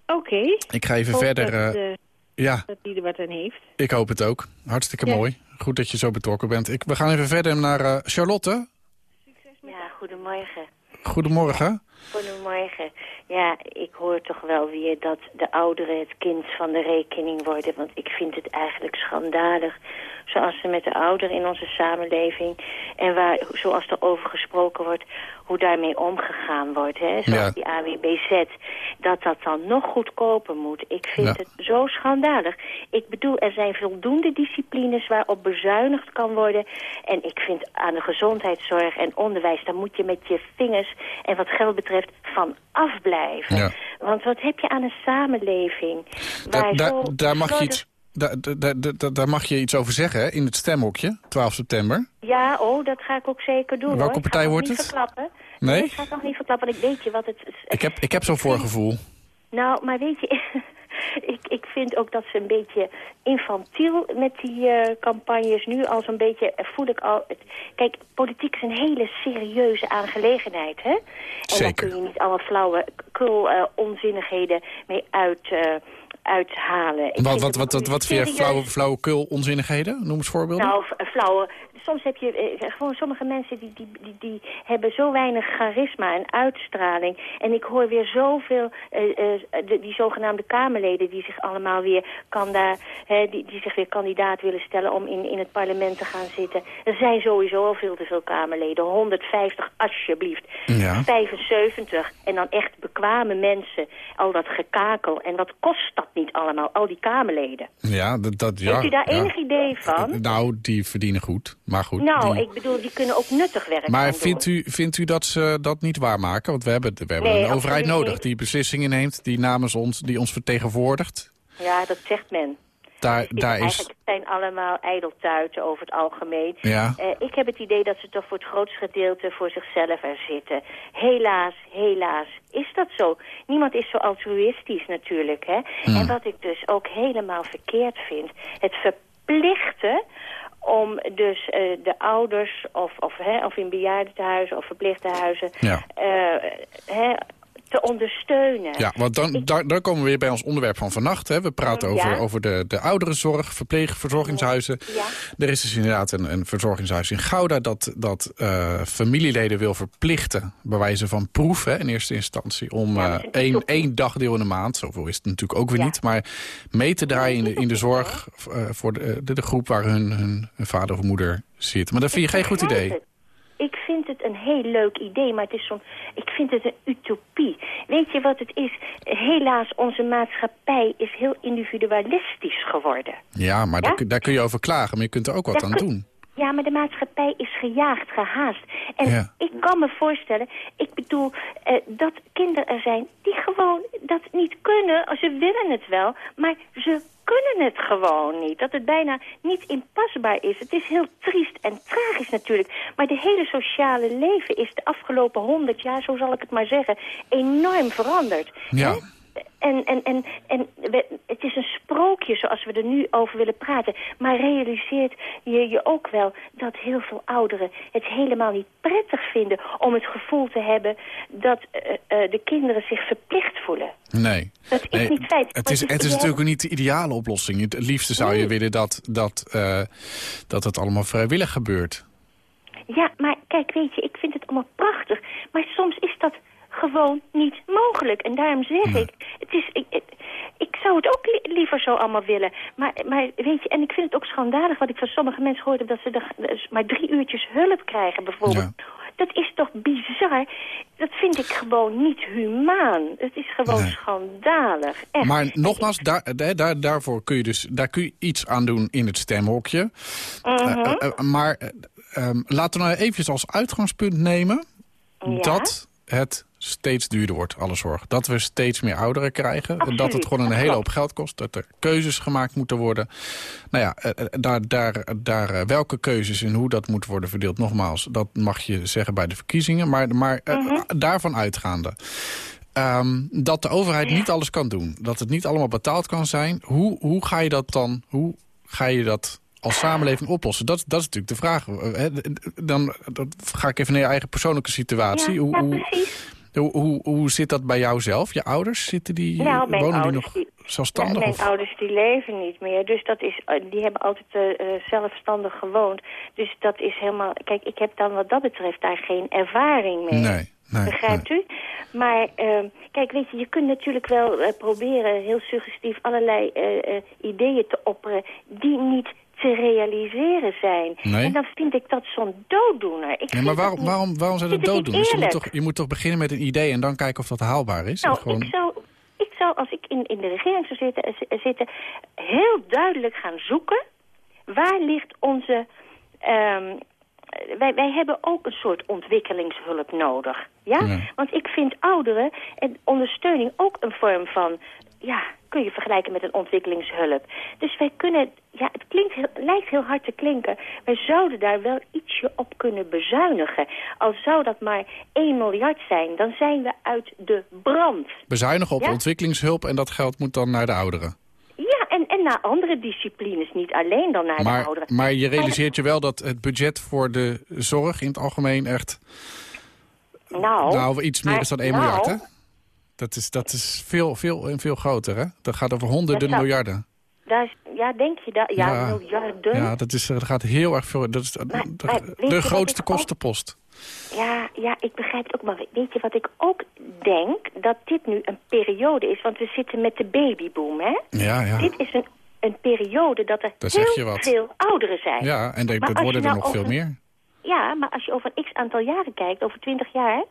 Oké. Ik ga even verder... Dat, eh, ja, dat hij er wat aan heeft. ik hoop het ook. Hartstikke Ja. mooi. Goed dat je zo betrokken bent. Ik, we gaan even verder naar eh, Charlotte. Ja, goedemorgen. Goedemorgen. Goedemorgen. Ja, ik hoor toch wel weer dat de ouderen het kind van de rekening worden. Want ik vind het eigenlijk schandalig. Zoals er met de ouderen in onze samenleving... en waar, zoals er over gesproken wordt, hoe daarmee omgegaan wordt. Hè? Zoals Ja. die AWBZ. Dat dat dan nog goedkoper moet. Ik vind Ja. het zo schandalig. Ik bedoel, er zijn voldoende disciplines waarop bezuinigd kan worden. En ik vind aan de gezondheidszorg en onderwijs... daar moet je met je vingers en wat geld betreft van afblijven. Ja. Want wat heb je aan een samenleving... Waar da- zo daar, mag je iets, da- da- da- da- daar mag je iets over zeggen hè, in het stemhokje, 12 september. Ja, oh, dat ga ik ook zeker doen. Welke hoor. Partij wordt niet het? Verklappen. Nee? ik ga het nog niet verklappen, want ik weet je wat het... Ik heb, ik heb zo'n voorgevoel. Nou, maar weet je, ik, ik vind ook dat ze een beetje infantiel met die eh, campagnes nu al zo'n beetje, eh, voel ik al... Het, kijk, politiek is een hele serieuze aangelegenheid, hè? En daar Zeker. kun je niet alle flauwe, kul, eh, onzinnigheden mee uit, uithalen. Wat, vind wat, wat, wat, wat vind je flauwe, flauwekul onzinnigheden? Noem eens voorbeelden. nou, flauwe. Soms heb je eh, gewoon sommige mensen die, die, die, die hebben zo weinig charisma en uitstraling. En ik hoor weer zoveel, eh, eh, de, die zogenaamde Kamerleden die zich allemaal weer, kan daar, hè, die, die zich weer kandidaat willen stellen om in, in het parlement te gaan zitten. Er zijn sowieso al veel te veel Kamerleden. 150 alsjeblieft. Ja. 75. En dan echt bekwame mensen. Al dat gekakel. En wat kost dat niet allemaal? Al die Kamerleden. Ja, dat, dat, ja, Heeft u daar ja. enig idee van? Nou, die verdienen goed. Maar goed. Nou, die- ik bedoel, die kunnen ook nuttig werk Maar vindt doen. u, vindt u dat ze dat niet waarmaken? Want we hebben, we hebben Nee, een overheid nodig niet. die beslissingen neemt, die namens ons, die ons vertegenwoordigt. Ja, dat zegt men. Daar, daar is... Eigenlijk zijn allemaal ijdeltuiten over het algemeen. Ja. Eh, ik heb het idee dat ze toch voor het grootste gedeelte voor zichzelf er zitten. Helaas, helaas is dat zo. Niemand is zo altruïstisch natuurlijk. Hè? Hmm. En wat ik dus ook helemaal verkeerd vind... het verplichten om dus eh, de ouders of, of, hè, of in bejaardentehuizen of verpleeghuizen Ja. eh, hè, te ondersteunen. Ja, want dan, daar, daar komen we weer bij ons onderwerp van vannacht. Hè. We praten Ja. over, over de, de ouderenzorg, verpleeg, verzorgingshuizen. Ja. Er is dus inderdaad een, een verzorgingshuis in Gouda... dat, dat eh, familieleden wil verplichten, bij wijze van proef hè, in eerste instantie... om een één, één dagdeel in de maand, zoveel is het natuurlijk ook weer Ja. niet... maar mee te draaien in de, in de zorg eh, voor de, de, de groep waar hun, hun, hun vader of moeder zit. Maar dat vind je geen goed idee. Ik vind het een heel leuk idee, maar het is zo'n, ik vind het een utopie. Weet je wat het is? Helaas, onze maatschappij is heel individualistisch geworden. Ja, maar Ja? Daar, kun- daar kun je over klagen, maar je kunt er ook wat Daar aan kun- doen. Ja, maar de maatschappij is gejaagd, gehaast. En Ja. ik kan me voorstellen, ik bedoel, eh, dat kinderen er zijn die gewoon dat niet kunnen. Ze willen het wel, maar ze kunnen het gewoon niet. Dat het bijna niet inpasbaar is. Het is heel triest en tragisch natuurlijk. Maar de hele sociale leven is de afgelopen honderd jaar, zo zal ik het maar zeggen, enorm veranderd. Ja. En, en, en, en we- het is een sprookje zoals we er nu over willen praten. Maar realiseert je je ook wel dat heel veel ouderen het helemaal niet prettig vinden... om het gevoel te hebben dat eh, eh, de kinderen zich verplicht voelen. Nee. Dat is Nee, niet feit. Het is, het is natuurlijk ook niet de ideale oplossing. Het liefste zou je willen dat, dat, eh, dat het allemaal vrijwillig gebeurt. Ja, maar kijk, weet je, ik vind het allemaal prachtig. Maar soms is dat gewoon niet mogelijk. En daarom zeg ik, het is, ik, ik, ik zou het ook li- liever zo allemaal willen. Maar, maar weet je, en ik vind het ook schandalig wat ik van sommige mensen hoorde... dat ze de, dus maar drie uurtjes hulp krijgen bijvoorbeeld. Dat is toch bizar? Dat vind ik gewoon niet humaan. Het is gewoon Nee. schandalig. Echt. Maar nogmaals, daar, daar, daar, daarvoor kun je dus daar kun je iets aan doen in het stemhokje. Mhm. Eh, eh, eh, maar eh, ehm, laten we nou even als uitgangspunt nemen... Ja. dat het steeds duurder wordt, alle zorg. Dat we steeds meer ouderen krijgen. Absoluut, Dat het gewoon een dat hele hoop geld kost. Dat er keuzes gemaakt moeten worden. Nou ja, eh, eh, daar, daar, daar, eh, welke keuzes en hoe dat moet worden verdeeld... nogmaals, dat mag je zeggen bij de verkiezingen. Maar, maar Mhm. daarvan uitgaande... Ehm, dat de overheid niet alles kan doen. Dat het niet allemaal betaald kan zijn. Hoe, hoe ga je dat dan... Hoe ga je dat als samenleving oplossen? Dat, dat is natuurlijk de vraag. Dan, dan ga ik even naar je eigen persoonlijke situatie. ja, hoe, ja, hoe, precies. Hoe, hoe, hoe zit dat bij jou zelf? Je ouders, zitten die, Nou, mijn wonen die ouders nog die- zelfstandig? Ja, mijn of? ouders die leven niet meer. Dus dat is, eh, die hebben altijd eh, eh, zelfstandig gewoond. Dus dat is helemaal... Kijk, ik heb dan wat dat betreft daar geen ervaring mee. Nee, nee. Begrijpt u? Maar ehm, kijk, weet je, je kunt natuurlijk wel proberen heel suggestief allerlei ideeën te opperen die niet te realiseren zijn. Nee. En dan vind ik dat zo'n dooddoener. Ik maar waarom, niet- waarom, waarom zou dat vind het dooddoen? niet Dus je, moet toch, je moet toch beginnen met een idee en dan kijken of dat haalbaar is? Nou, gewoon... ik, zou, ik zou, als ik in, in de regering zou zitten, zitten, heel duidelijk gaan zoeken... waar ligt onze... ehm, wij, wij hebben ook een soort ontwikkelingshulp nodig. Ja? Ja. Want ik vind ouderen en ondersteuning ook een vorm van... ja, kun je vergelijken met een ontwikkelingshulp. Dus wij kunnen... Ja, het klinkt heel, lijkt heel hard te klinken. Wij zouden daar wel ietsje op kunnen bezuinigen. Al zou dat maar 1 miljard zijn, dan zijn we uit de brand. Bezuinigen op Ja? ontwikkelingshulp en dat geld moet dan naar de ouderen. Ja, en, en naar andere disciplines, niet alleen dan naar de ouderen. maar je realiseert je wel dat het budget voor de zorg in het algemeen echt... nou, nou, iets meer maar- is dan 1 nou, miljard, hè? Dat is, dat is veel, veel en veel groter, hè? Dat gaat over honderden zou- miljarden. Daar is, ja, denk je dat? Ja, Ja. miljarden. Ja, dat, is, dat gaat heel erg veel. Dat is de, Maar- de- maar weet je de wat grootste ook- kostenpost. Ja, ja, ik begrijp het ook. Maar weet je wat ik ook denk? Dat dit nu een periode is. Want we zitten met de babyboom, hè? Ja, ja. Dit is een, een periode dat er heel veel ouderen zijn. Ja, en dat worden er nou nog veel meer. Ja, maar als je over een x aantal jaren kijkt, over 20 jaar...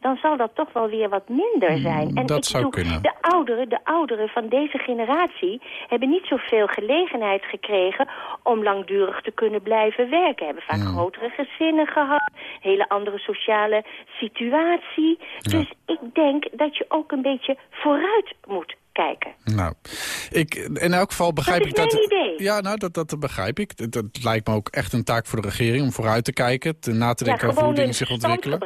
dan zal dat toch wel weer wat minder zijn. En dat ik zou kunnen. De ouderen, de ouderen van deze generatie hebben niet zoveel gelegenheid gekregen... om langdurig te kunnen blijven werken. Hebben vaak grotere gezinnen gehad, hele andere sociale situatie. Dus ik denk dat je ook een beetje vooruit moet kijken. Nou, ik, in elk geval begrijp is ik dat... idee. Ja, nou, dat, dat begrijp ik. Dat, dat lijkt me ook echt een taak voor de regering om vooruit te kijken. Te, na te Ja, denken over hoe dingen de zich ontwikkelen.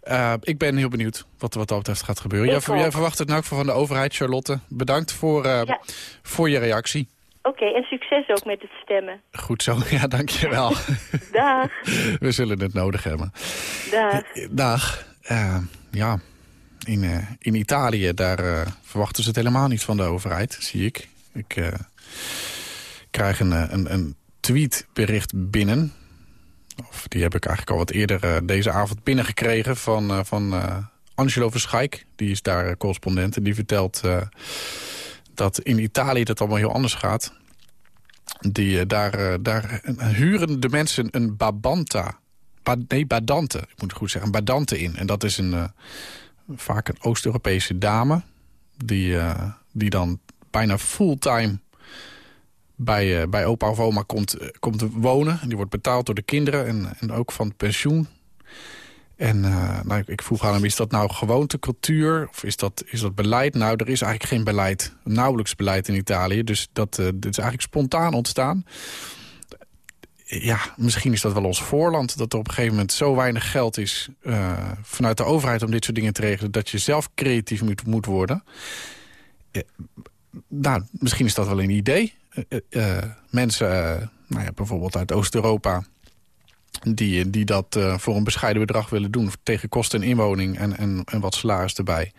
Eh, ik ben heel benieuwd wat, wat dat betreft gaat gebeuren. Jij, jij ook. verwacht het elk geval van de overheid, Charlotte. Bedankt voor, eh, Ja. voor je reactie. Oké, en succes ook met het stemmen. Goed zo, ja, dankjewel. Dag, We zullen het nodig hebben. dag. Dag. Eh, ja, in, eh, in Italië, daar eh, verwachten ze het helemaal niet van de overheid, zie ik. Ik eh, krijg een, een, een tweetbericht binnen. Of die heb ik eigenlijk al wat eerder deze avond binnengekregen van, van Angelo Verschijk. Die is daar correspondent en die vertelt dat in Italië dat allemaal heel anders gaat. Die, daar, daar huren de mensen een babanta. Ba- nee, badante. Ik moet het goed zeggen. Badante in. En dat is een, vaak een Oost-Europese dame. Die, eh, die dan bijna fulltime bij, eh, bij opa of oma komt, eh, komt wonen. Die wordt betaald door de kinderen en, en ook van het pensioen. En nou, ik- vroeg aan hem, is dat nou gewoontecultuur of is dat, is dat beleid? Nou, er is eigenlijk geen beleid, nauwelijks beleid in Italië. Dus dat, dit is eigenlijk spontaan ontstaan. Ja, misschien is dat wel ons voorland. Dat er op een gegeven moment zo weinig geld is eh, vanuit de overheid om dit soort dingen te regelen. Dat je zelf creatief moet, moet worden. Eh, nou, misschien is dat wel een idee. Eh, mensen, nou ja, bijvoorbeeld uit Oost-Europa... Die, die dat voor een bescheiden bedrag willen doen... tegen kosten en inwoning en, en, en wat salaris erbij...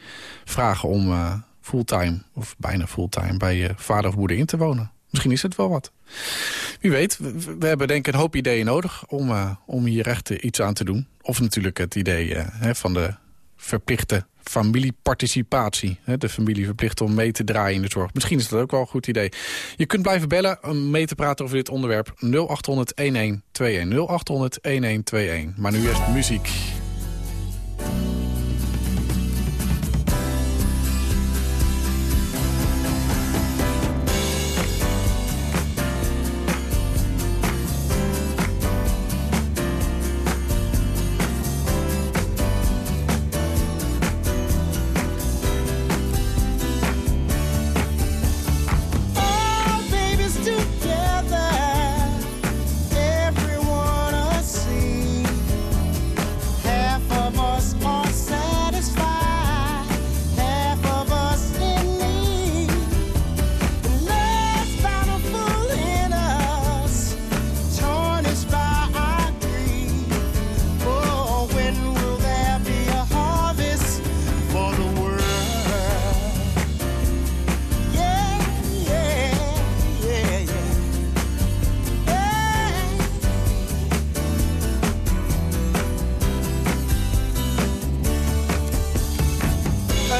vragen om fulltime, of bijna fulltime... bij je vader of moeder in te wonen. Misschien is het wel wat. Wie weet, we, hebben denk ik een hoop ideeën nodig... om, eh, om hier echt eh, iets aan te doen. Of natuurlijk het idee eh, hè, van de verplichte familieparticipatie. Hè, de familie verplicht om mee te draaien in de zorg. Misschien is dat ook wel een goed idee. Je kunt blijven bellen om mee te praten over dit onderwerp. 0800-1121. 0800-1121. Maar nu eerst muziek.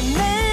name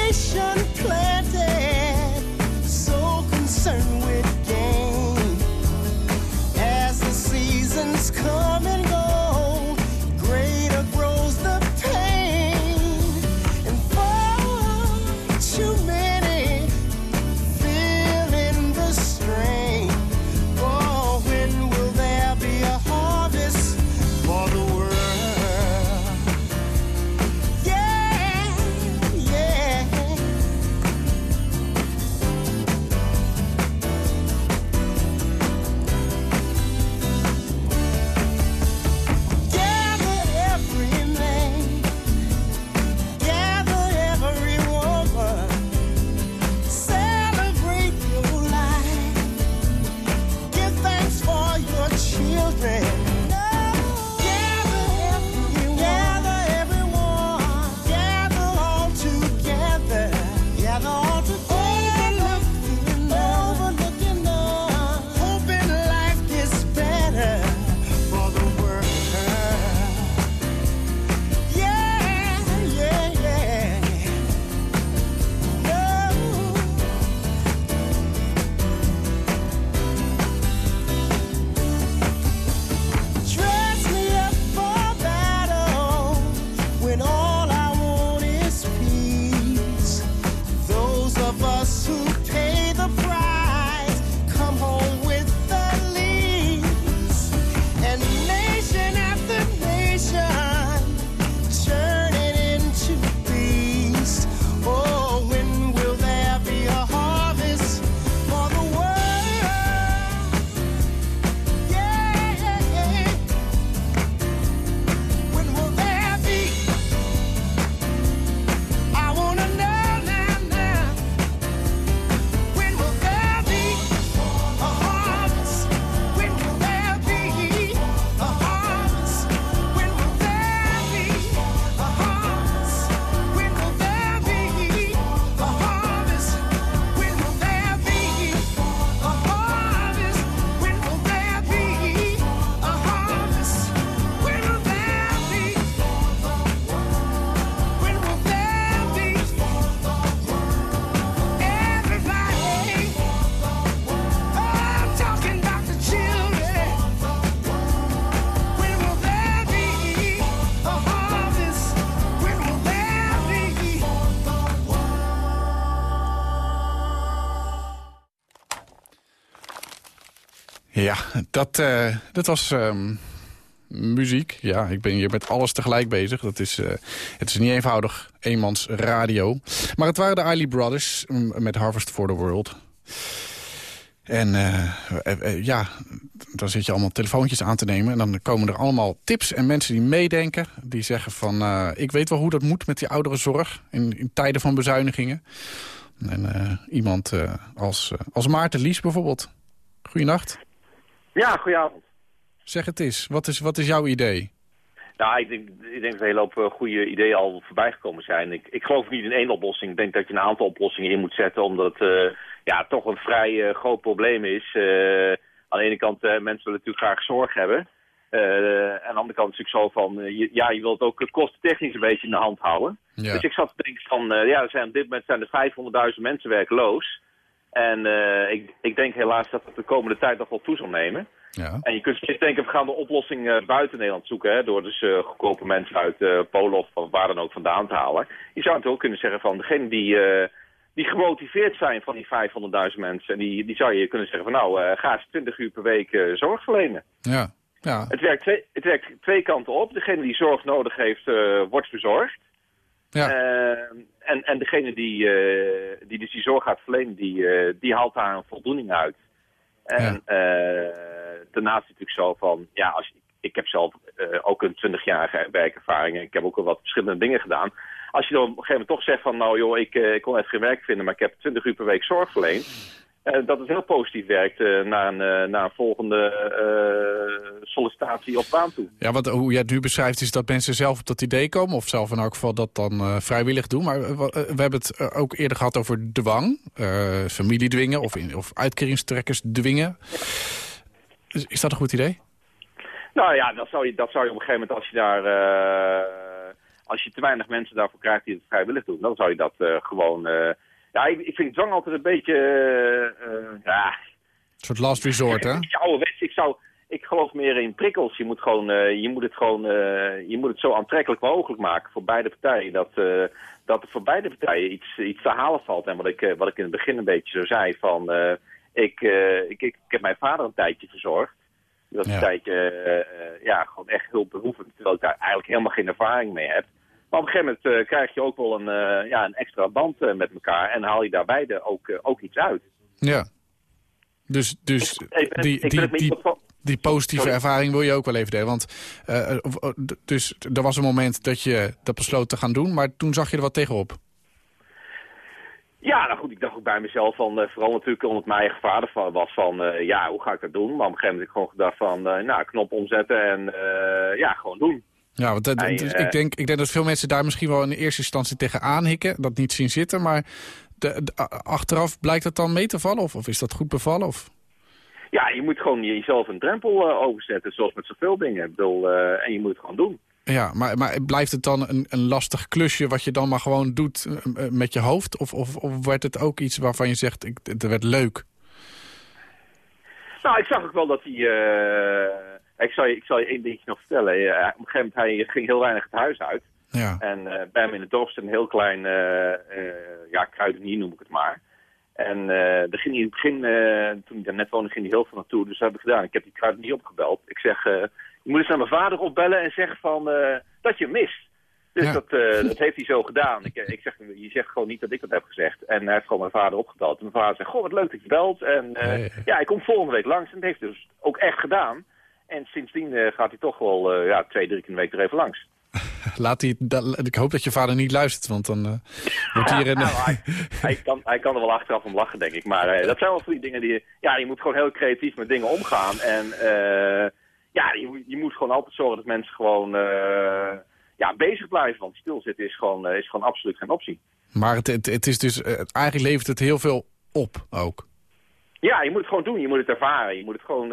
dat, eh, dat was ehm, muziek. Ja, ik ben hier met alles tegelijk bezig. Dat is, eh, het is niet eenvoudig, eenmans radio. Maar het waren de Eiley Brothers mm, met Harvest for the World. En eh, ja, dan zit je allemaal telefoontjes aan te nemen. En dan komen er allemaal tips en mensen die meedenken. Die zeggen van, ik weet wel hoe dat moet met die ouderenzorg. In, in tijden van bezuinigingen. En iemand als, als Maarten Lies bijvoorbeeld. Goeienacht. Ja, goedenavond. Zeg het eens, wat is, wat is jouw idee? Nou, ik denk, ik denk dat een hele hoop eh, goede ideeën al voorbij gekomen zijn. Ik, ik geloof niet in één oplossing. Ik denk dat je een aantal oplossingen in moet zetten, omdat het eh, ja, toch een vrij eh, groot probleem is. Aan de ene kant, mensen willen natuurlijk graag zorg hebben. Aan de andere kant is het zo van, je, ja, je wilt ook kostentechnisch een beetje in de hand houden. Ja. Dus ik zat te denken van, ja, er zijn, op dit moment zijn er 500.000 mensen werkloos. En eh, ik, ik denk helaas dat het de komende tijd nog wel toe zal nemen. Ja. En je kunt steeds denken, we gaan de oplossing eh, buiten Nederland zoeken. Hè, door dus eh, goedkope mensen uit Polen of waar dan ook vandaan te halen. Je zou het ook kunnen zeggen van degene die, die gemotiveerd zijn van die 500.000 mensen. En die, die zou je kunnen zeggen van nou, ga eens 20 uur per week zorg verlenen. Ja. Ja. Het werkt, twee, het werkt twee kanten op. Degene die zorg nodig heeft, wordt verzorgd. Ja. Eh, en, en degene die, eh, die dus die zorg gaat verlenen, die, eh, die haalt daar een voldoening uit. En daarnaast is het natuurlijk zo van, ja, als, je- ik heb zelf ook een 20-jarige werkervaring en ik heb ook al wat verschillende dingen gedaan. Als je dan op een gegeven moment toch zegt van, nou joh, ik, ik kon even geen werk vinden, maar ik heb 20 uur per week zorg verleend. Eh, dat het heel positief werkt eh, naar, een, eh, naar een volgende sollicitatie of baan toe. Ja, wat, hoe jij het nu beschrijft is dat mensen zelf op dat idee komen... of zelf in elk geval dat dan vrijwillig doen. Maar we hebben het ook eerder gehad over dwang. eh familie dwingen of, in, of uitkeringstrekkers dwingen. Is, is dat een goed idee? Nou ja, dat zou je, dat zou je op een gegeven moment, als je daar, als je te weinig mensen daarvoor krijgt die het vrijwillig doen, dan zou je dat gewoon, ja, ik, ik vind dwang altijd een beetje, eh, eh, ja, Een soort last resort, hè? ouderwets. Ik zou, ik geloof meer in prikkels. Je moet gewoon, eh, je moet het gewoon, je moet het zo aantrekkelijk mogelijk maken voor beide partijen. Dat, dat er voor beide partijen iets, iets te halen valt. En wat ik, wat ik in het begin een beetje zo zei van, ik, ik, ik, ik heb mijn vader een tijdje verzorgd. Dat is Ja. een tijdje, ja, gewoon echt hulpbehoevend. Terwijl ik daar eigenlijk helemaal geen ervaring mee heb. Maar op een gegeven moment eh, krijg je ook wel een, eh, ja, een extra band eh, met elkaar. En haal je daar beide ook, ook iets uit. Ja. Dus, dus die, die, positieve ervaring wil je ook wel even delen. Want d- dus er was een moment dat je dat besloot te gaan doen... maar toen zag je er wat tegenop. Ja, nou goed, ik dacht ook bij mezelf van, vooral natuurlijk omdat mijn eigen vader van, was van, ja, hoe ga ik dat doen? Maar op een gegeven moment heb ik gewoon gedacht van, nou, knop omzetten en ja, gewoon doen. Ja, want dat- Hij, dus eh, ik, denk, ik denk dat veel mensen daar misschien wel in de eerste instantie tegenaan hikken. Dat niet zien zitten, maar de, achteraf blijkt het dan mee te vallen? Of, of is dat goed bevallen? Of? Ja, je moet gewoon jezelf een drempel eh, overzetten, zoals met zoveel dingen. Ik bedoel, eh, en je moet het gewoon doen. Ja, maar, maar blijft het dan een, een lastig klusje wat je dan maar gewoon doet met je hoofd? Of, of, of werd het ook iets waarvan je zegt, ik, het werd leuk? Nou, ik zag ook wel dat hij... ik, zal je, ik zal je één dingetje nog vertellen. Op een gegeven moment, hij ging heel weinig het huis uit. Ja. En eh, bij hem in het dorp een heel klein, eh, eh, ja, kruidenier noem ik het maar. En daar ging hij in het begin, toen hij daar net woonde, ging hij heel veel naartoe. Dus dat heb ik gedaan. Ik heb die kruidenier opgebeld. Ik zeg, je moet eens naar mijn vader opbellen en zeggen van, dat je hem mist. Dus Ja. dat, dat heeft hij zo gedaan. Ik, ik zeg, je zegt gewoon niet dat ik dat heb gezegd. En hij heeft gewoon mijn vader opgebeld. En mijn vader zegt, goh, wat leuk dat je belt. En eh, Ja, ik kom volgende week langs. En dat heeft hij dus ook echt gedaan. En sindsdien eh, gaat hij toch wel eh, ja, twee, drie keer in de week er even langs. Laat hij, ik hoop dat je vader niet luistert, want dan eh wordt hier een... Nou, hij, hij, kan, hij kan er wel achteraf om lachen, denk ik. Maar dat zijn wel van die dingen die... Ja, je moet gewoon heel creatief met dingen omgaan. En ja, je, moet- je moet gewoon altijd zorgen dat mensen gewoon ja, bezig blijven. Want stilzitten is gewoon, is gewoon absoluut geen optie. Maar het, het, het is dus, eigenlijk levert het heel veel op ook. Ja, je moet het gewoon doen. Je moet het ervaren. Je moet het gewoon...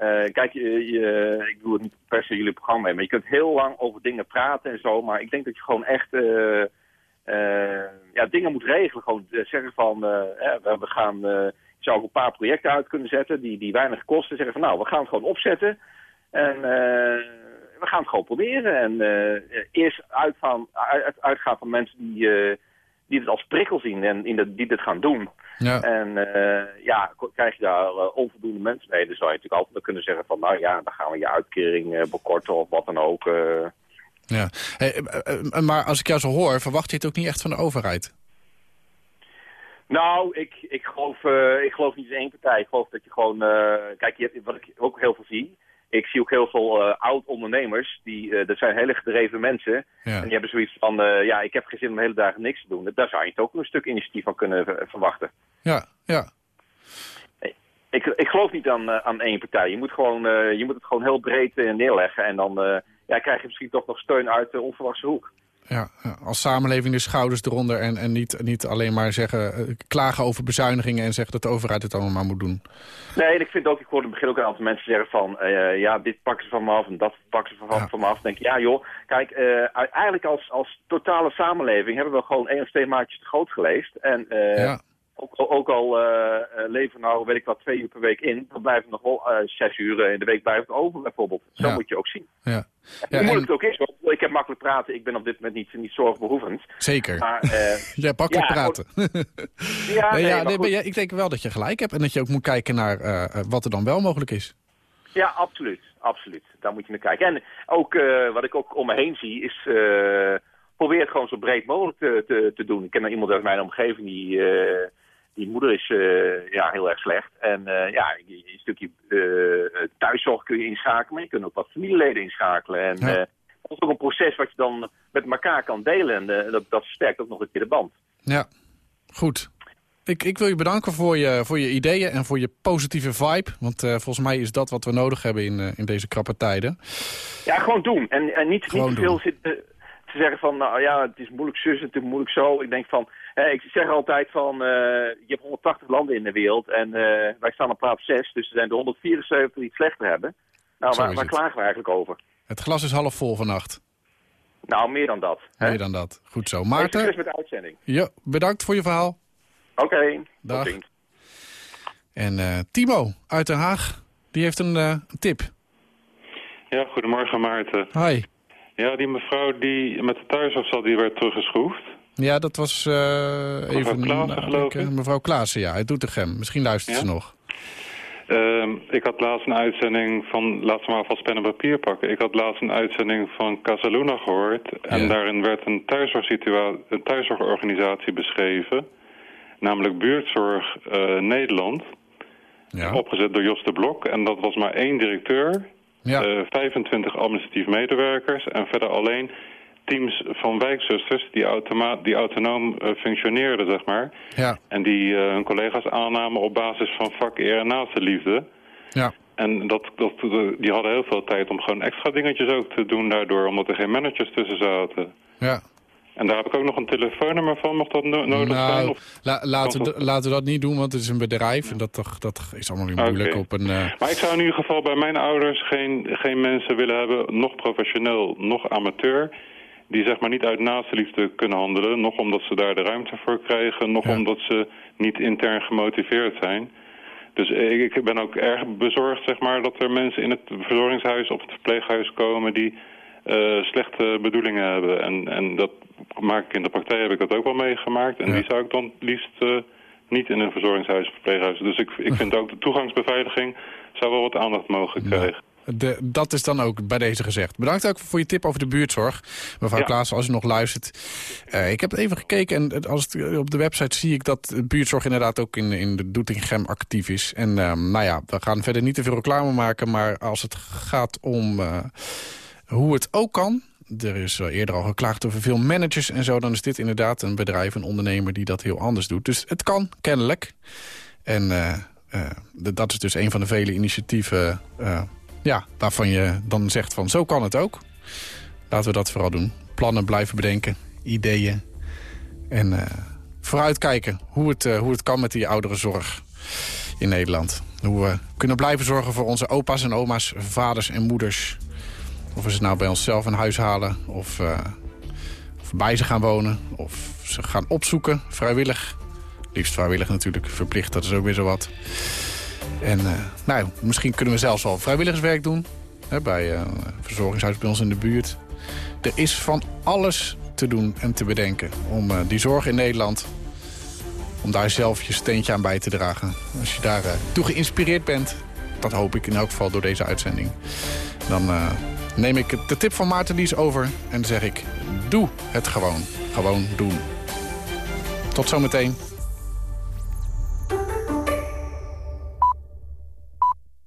eh, eh, kijk, je, je, ik doe het niet per se jullie programma mee, maar je kunt heel lang over dingen praten en zo. Maar ik denk dat je gewoon echt eh, eh, ja, dingen moet regelen. Gewoon eh, zeggen van, eh, eh, we, gaan... eh, je zou ook een paar projecten uit kunnen zetten die, die weinig kosten. Zeggen van, nou, we gaan het gewoon opzetten. En eh, we gaan het gewoon proberen. En eh, eerst uitgaan, uit, uitgaan van mensen die, eh, die het als prikkel zien en in de, die dit gaan doen. Ja. En eh, ja, krijg je daar eh, onvoldoende mensen mee, dan zou je natuurlijk altijd kunnen zeggen van, nou ja, dan gaan we je uitkering eh, bekorten of wat dan ook. Ja. Hey, maar als ik jou zo hoor, verwacht je het ook niet echt van de overheid? Nou, ik, ik, geloof, ik geloof niet in één partij. Ik geloof dat je gewoon... kijk, je hebt, wat ik ook heel veel zie... Ik zie ook heel veel eh, oud-ondernemers. Die, eh, dat zijn hele gedreven mensen. Ja. En die hebben zoiets van... eh, ja, ik heb geen zin om de hele dagen niks te doen. Daar zou je toch ook een stuk initiatief van kunnen ver- verwachten. Ja, ja. Ik, ik geloof niet aan, aan één partij. Je moet, gewoon, je moet het gewoon heel breed neerleggen. En dan ja, krijg je misschien toch nog steun uit de onverwachte hoek. Ja, als samenleving de schouders eronder en, en niet, niet alleen maar zeggen, eh, klagen over bezuinigingen en zeggen dat de overheid het allemaal maar moet doen. Nee, en ik vind ook, ik hoorde in het begin ook een aantal mensen zeggen van, eh, ja, dit pakken ze van me af en dat pakken ze van, van me af. Dan denk ik, ja joh, kijk, eh, eigenlijk als, als totale samenleving hebben we gewoon één of twee maatjes te groot geleefd. En Ja. Ook, ook al eh, eh, leven nou, weet ik wat, twee uur per week in, dan blijven nog wel eh, zes uur in de week blijven over bijvoorbeeld. Zo Ja. moet je ook zien. Ja. Hoe Ja, moeilijk en- het ook is, want ik heb makkelijk praten, ik ben op dit moment niet, niet zorgbehoevend. Zeker. Maar, eh, Jij makkelijk ja, praten. Ja, nee, nee, maar ik denk wel dat je gelijk hebt en dat je ook moet kijken naar wat er dan wel mogelijk is. Ja, absoluut. Absoluut. Daar moet je naar kijken. En ook wat ik ook om me heen zie is... probeer het gewoon zo breed mogelijk te, te, te doen. Ik ken nou iemand uit mijn omgeving die... die moeder is eh, ja, heel erg slecht. En eh, ja, je- je- een stukje eh, thuiszorg kun je inschakelen. Maar je kunt ook wat familieleden inschakelen. En Ja. dat is ook een proces wat je dan met elkaar kan delen. En dat, dat versterkt ook nog een keer de band. Ja, goed. Ik, ik wil je bedanken voor je, voor je ideeën en voor je positieve vibe. Want volgens mij is dat wat we nodig hebben in, in deze krappe tijden. Ja, gewoon doen. En, en niet, Gewoon niet te veel zitten te zeggen van, nou ja, het is moeilijk zus, het is moeilijk zo. Ik denk van, ik zeg altijd van, eh, je hebt 180 landen in de wereld en eh, wij staan op plaats 6, dus er zijn er 174 die het slechter hebben. Nou, waar, waar klagen we eigenlijk over? Het glas is half vol vannacht. Nou, meer dan dat. hè? Meer dan dat. Goed zo. Maarten, Succes met de uitzending. ja, bedankt voor je verhaal. Oké, Dag. tot ziens. En eh, Timo uit Den Haag, die heeft een, eh, tip. Ja, goedemorgen Maarten. Hi. Ja, die mevrouw die met de thuiszorg zat, die werd teruggeschroefd. Ja, dat was eh even... Klaassen, geloof ik. Mevrouw Klaassen, ja, uit Doetinchem. Misschien luistert Ja? ze nog. Ehm, ik had laatst een uitzending van, laten we maar alvast pen en papier pakken. Ik had laatst een uitzending van Casaluna gehoord. En Ja. daarin werd een, thuiszorgsituatie, een thuiszorgorganisatie beschreven. Namelijk Buurtzorg eh, Nederland. Ja. Opgezet door Jos de Blok. En dat was maar één directeur. Ja. eh, 25 administratief medewerkers. En verder alleen teams van wijkzusters die, die autonoom eh, functioneerden, zeg maar. Ja, En die eh, hun collega's aannamen op basis van vak, eer en naaste liefde. ja, En dat, dat, die hadden heel veel tijd om gewoon extra dingetjes ook te doen daardoor, omdat er geen managers tussen zaten. ja. En daar heb ik ook nog een telefoonnummer van, mocht dat no- nodig zijn? Nou, Of... la- laten, Kan we, dat- laten we dat niet doen, want het is een bedrijf. En dat, toch- dat is allemaal weer moeilijk op een... eh, Maar ik zou in ieder geval bij mijn ouders geen, geen mensen willen hebben, nog professioneel, nog amateur, die zeg maar niet uit naaste liefde kunnen handelen. Nog omdat ze daar de ruimte voor krijgen, nog Ja. omdat ze niet intern gemotiveerd zijn. Dus ik, ik ben ook erg bezorgd zeg maar, dat er mensen in het verzorgingshuis of het verpleeghuis komen die eh, slechte bedoelingen hebben. En, en dat maak ik in de praktijk, heb ik dat ook wel meegemaakt. En Ja. die zou ik dan liefst eh, niet in een verzorgingshuis of verpleeghuis. Dus ik, ik vind ook de toegangsbeveiliging zou wel wat aandacht mogen krijgen. De, dat is dan ook bij deze gezegd. Bedankt ook voor je tip over de buurtzorg. Mevrouw Ja. Klaassen, als u nog luistert. Eh, ik heb even gekeken en als het, op de website zie ik dat de buurtzorg inderdaad ook in, in de Doetinchem actief is. En ehm, nou ja, we gaan verder niet te veel reclame maken. Maar als het gaat om eh, hoe het ook kan... Er is eerder al geklaagd over veel managers en zo. Dan is dit inderdaad een bedrijf, een ondernemer die dat heel anders doet. Dus het kan, kennelijk. En eh, dat is dus een van de vele initiatieven... ja, waarvan je dan zegt van zo kan het ook. Laten we dat vooral doen. Plannen blijven bedenken, ideeën. En eh, vooruitkijken hoe het, eh, hoe het kan met die ouderenzorg in Nederland. Hoe we kunnen blijven zorgen voor onze opa's en oma's, vaders en moeders. Of we ze nou bij onszelf in huis halen of, eh, of bij ze gaan wonen. Of ze gaan opzoeken, vrijwillig. Liefst vrijwillig natuurlijk, verplicht, dat is ook weer zo wat. En eh, nou, misschien kunnen we zelfs wel vrijwilligerswerk doen. Hè, bij eh, een verzorgingshuis bij ons in de buurt. Er is van alles te doen en te bedenken om eh, die zorg in Nederland om daar zelf je steentje aan bij te dragen. Als je daar eh, toe geïnspireerd bent, dat hoop ik in elk geval door deze uitzending. Dan eh, neem ik de tip van Maarten Lies over en zeg ik... doe het gewoon. Gewoon doen. Tot zometeen.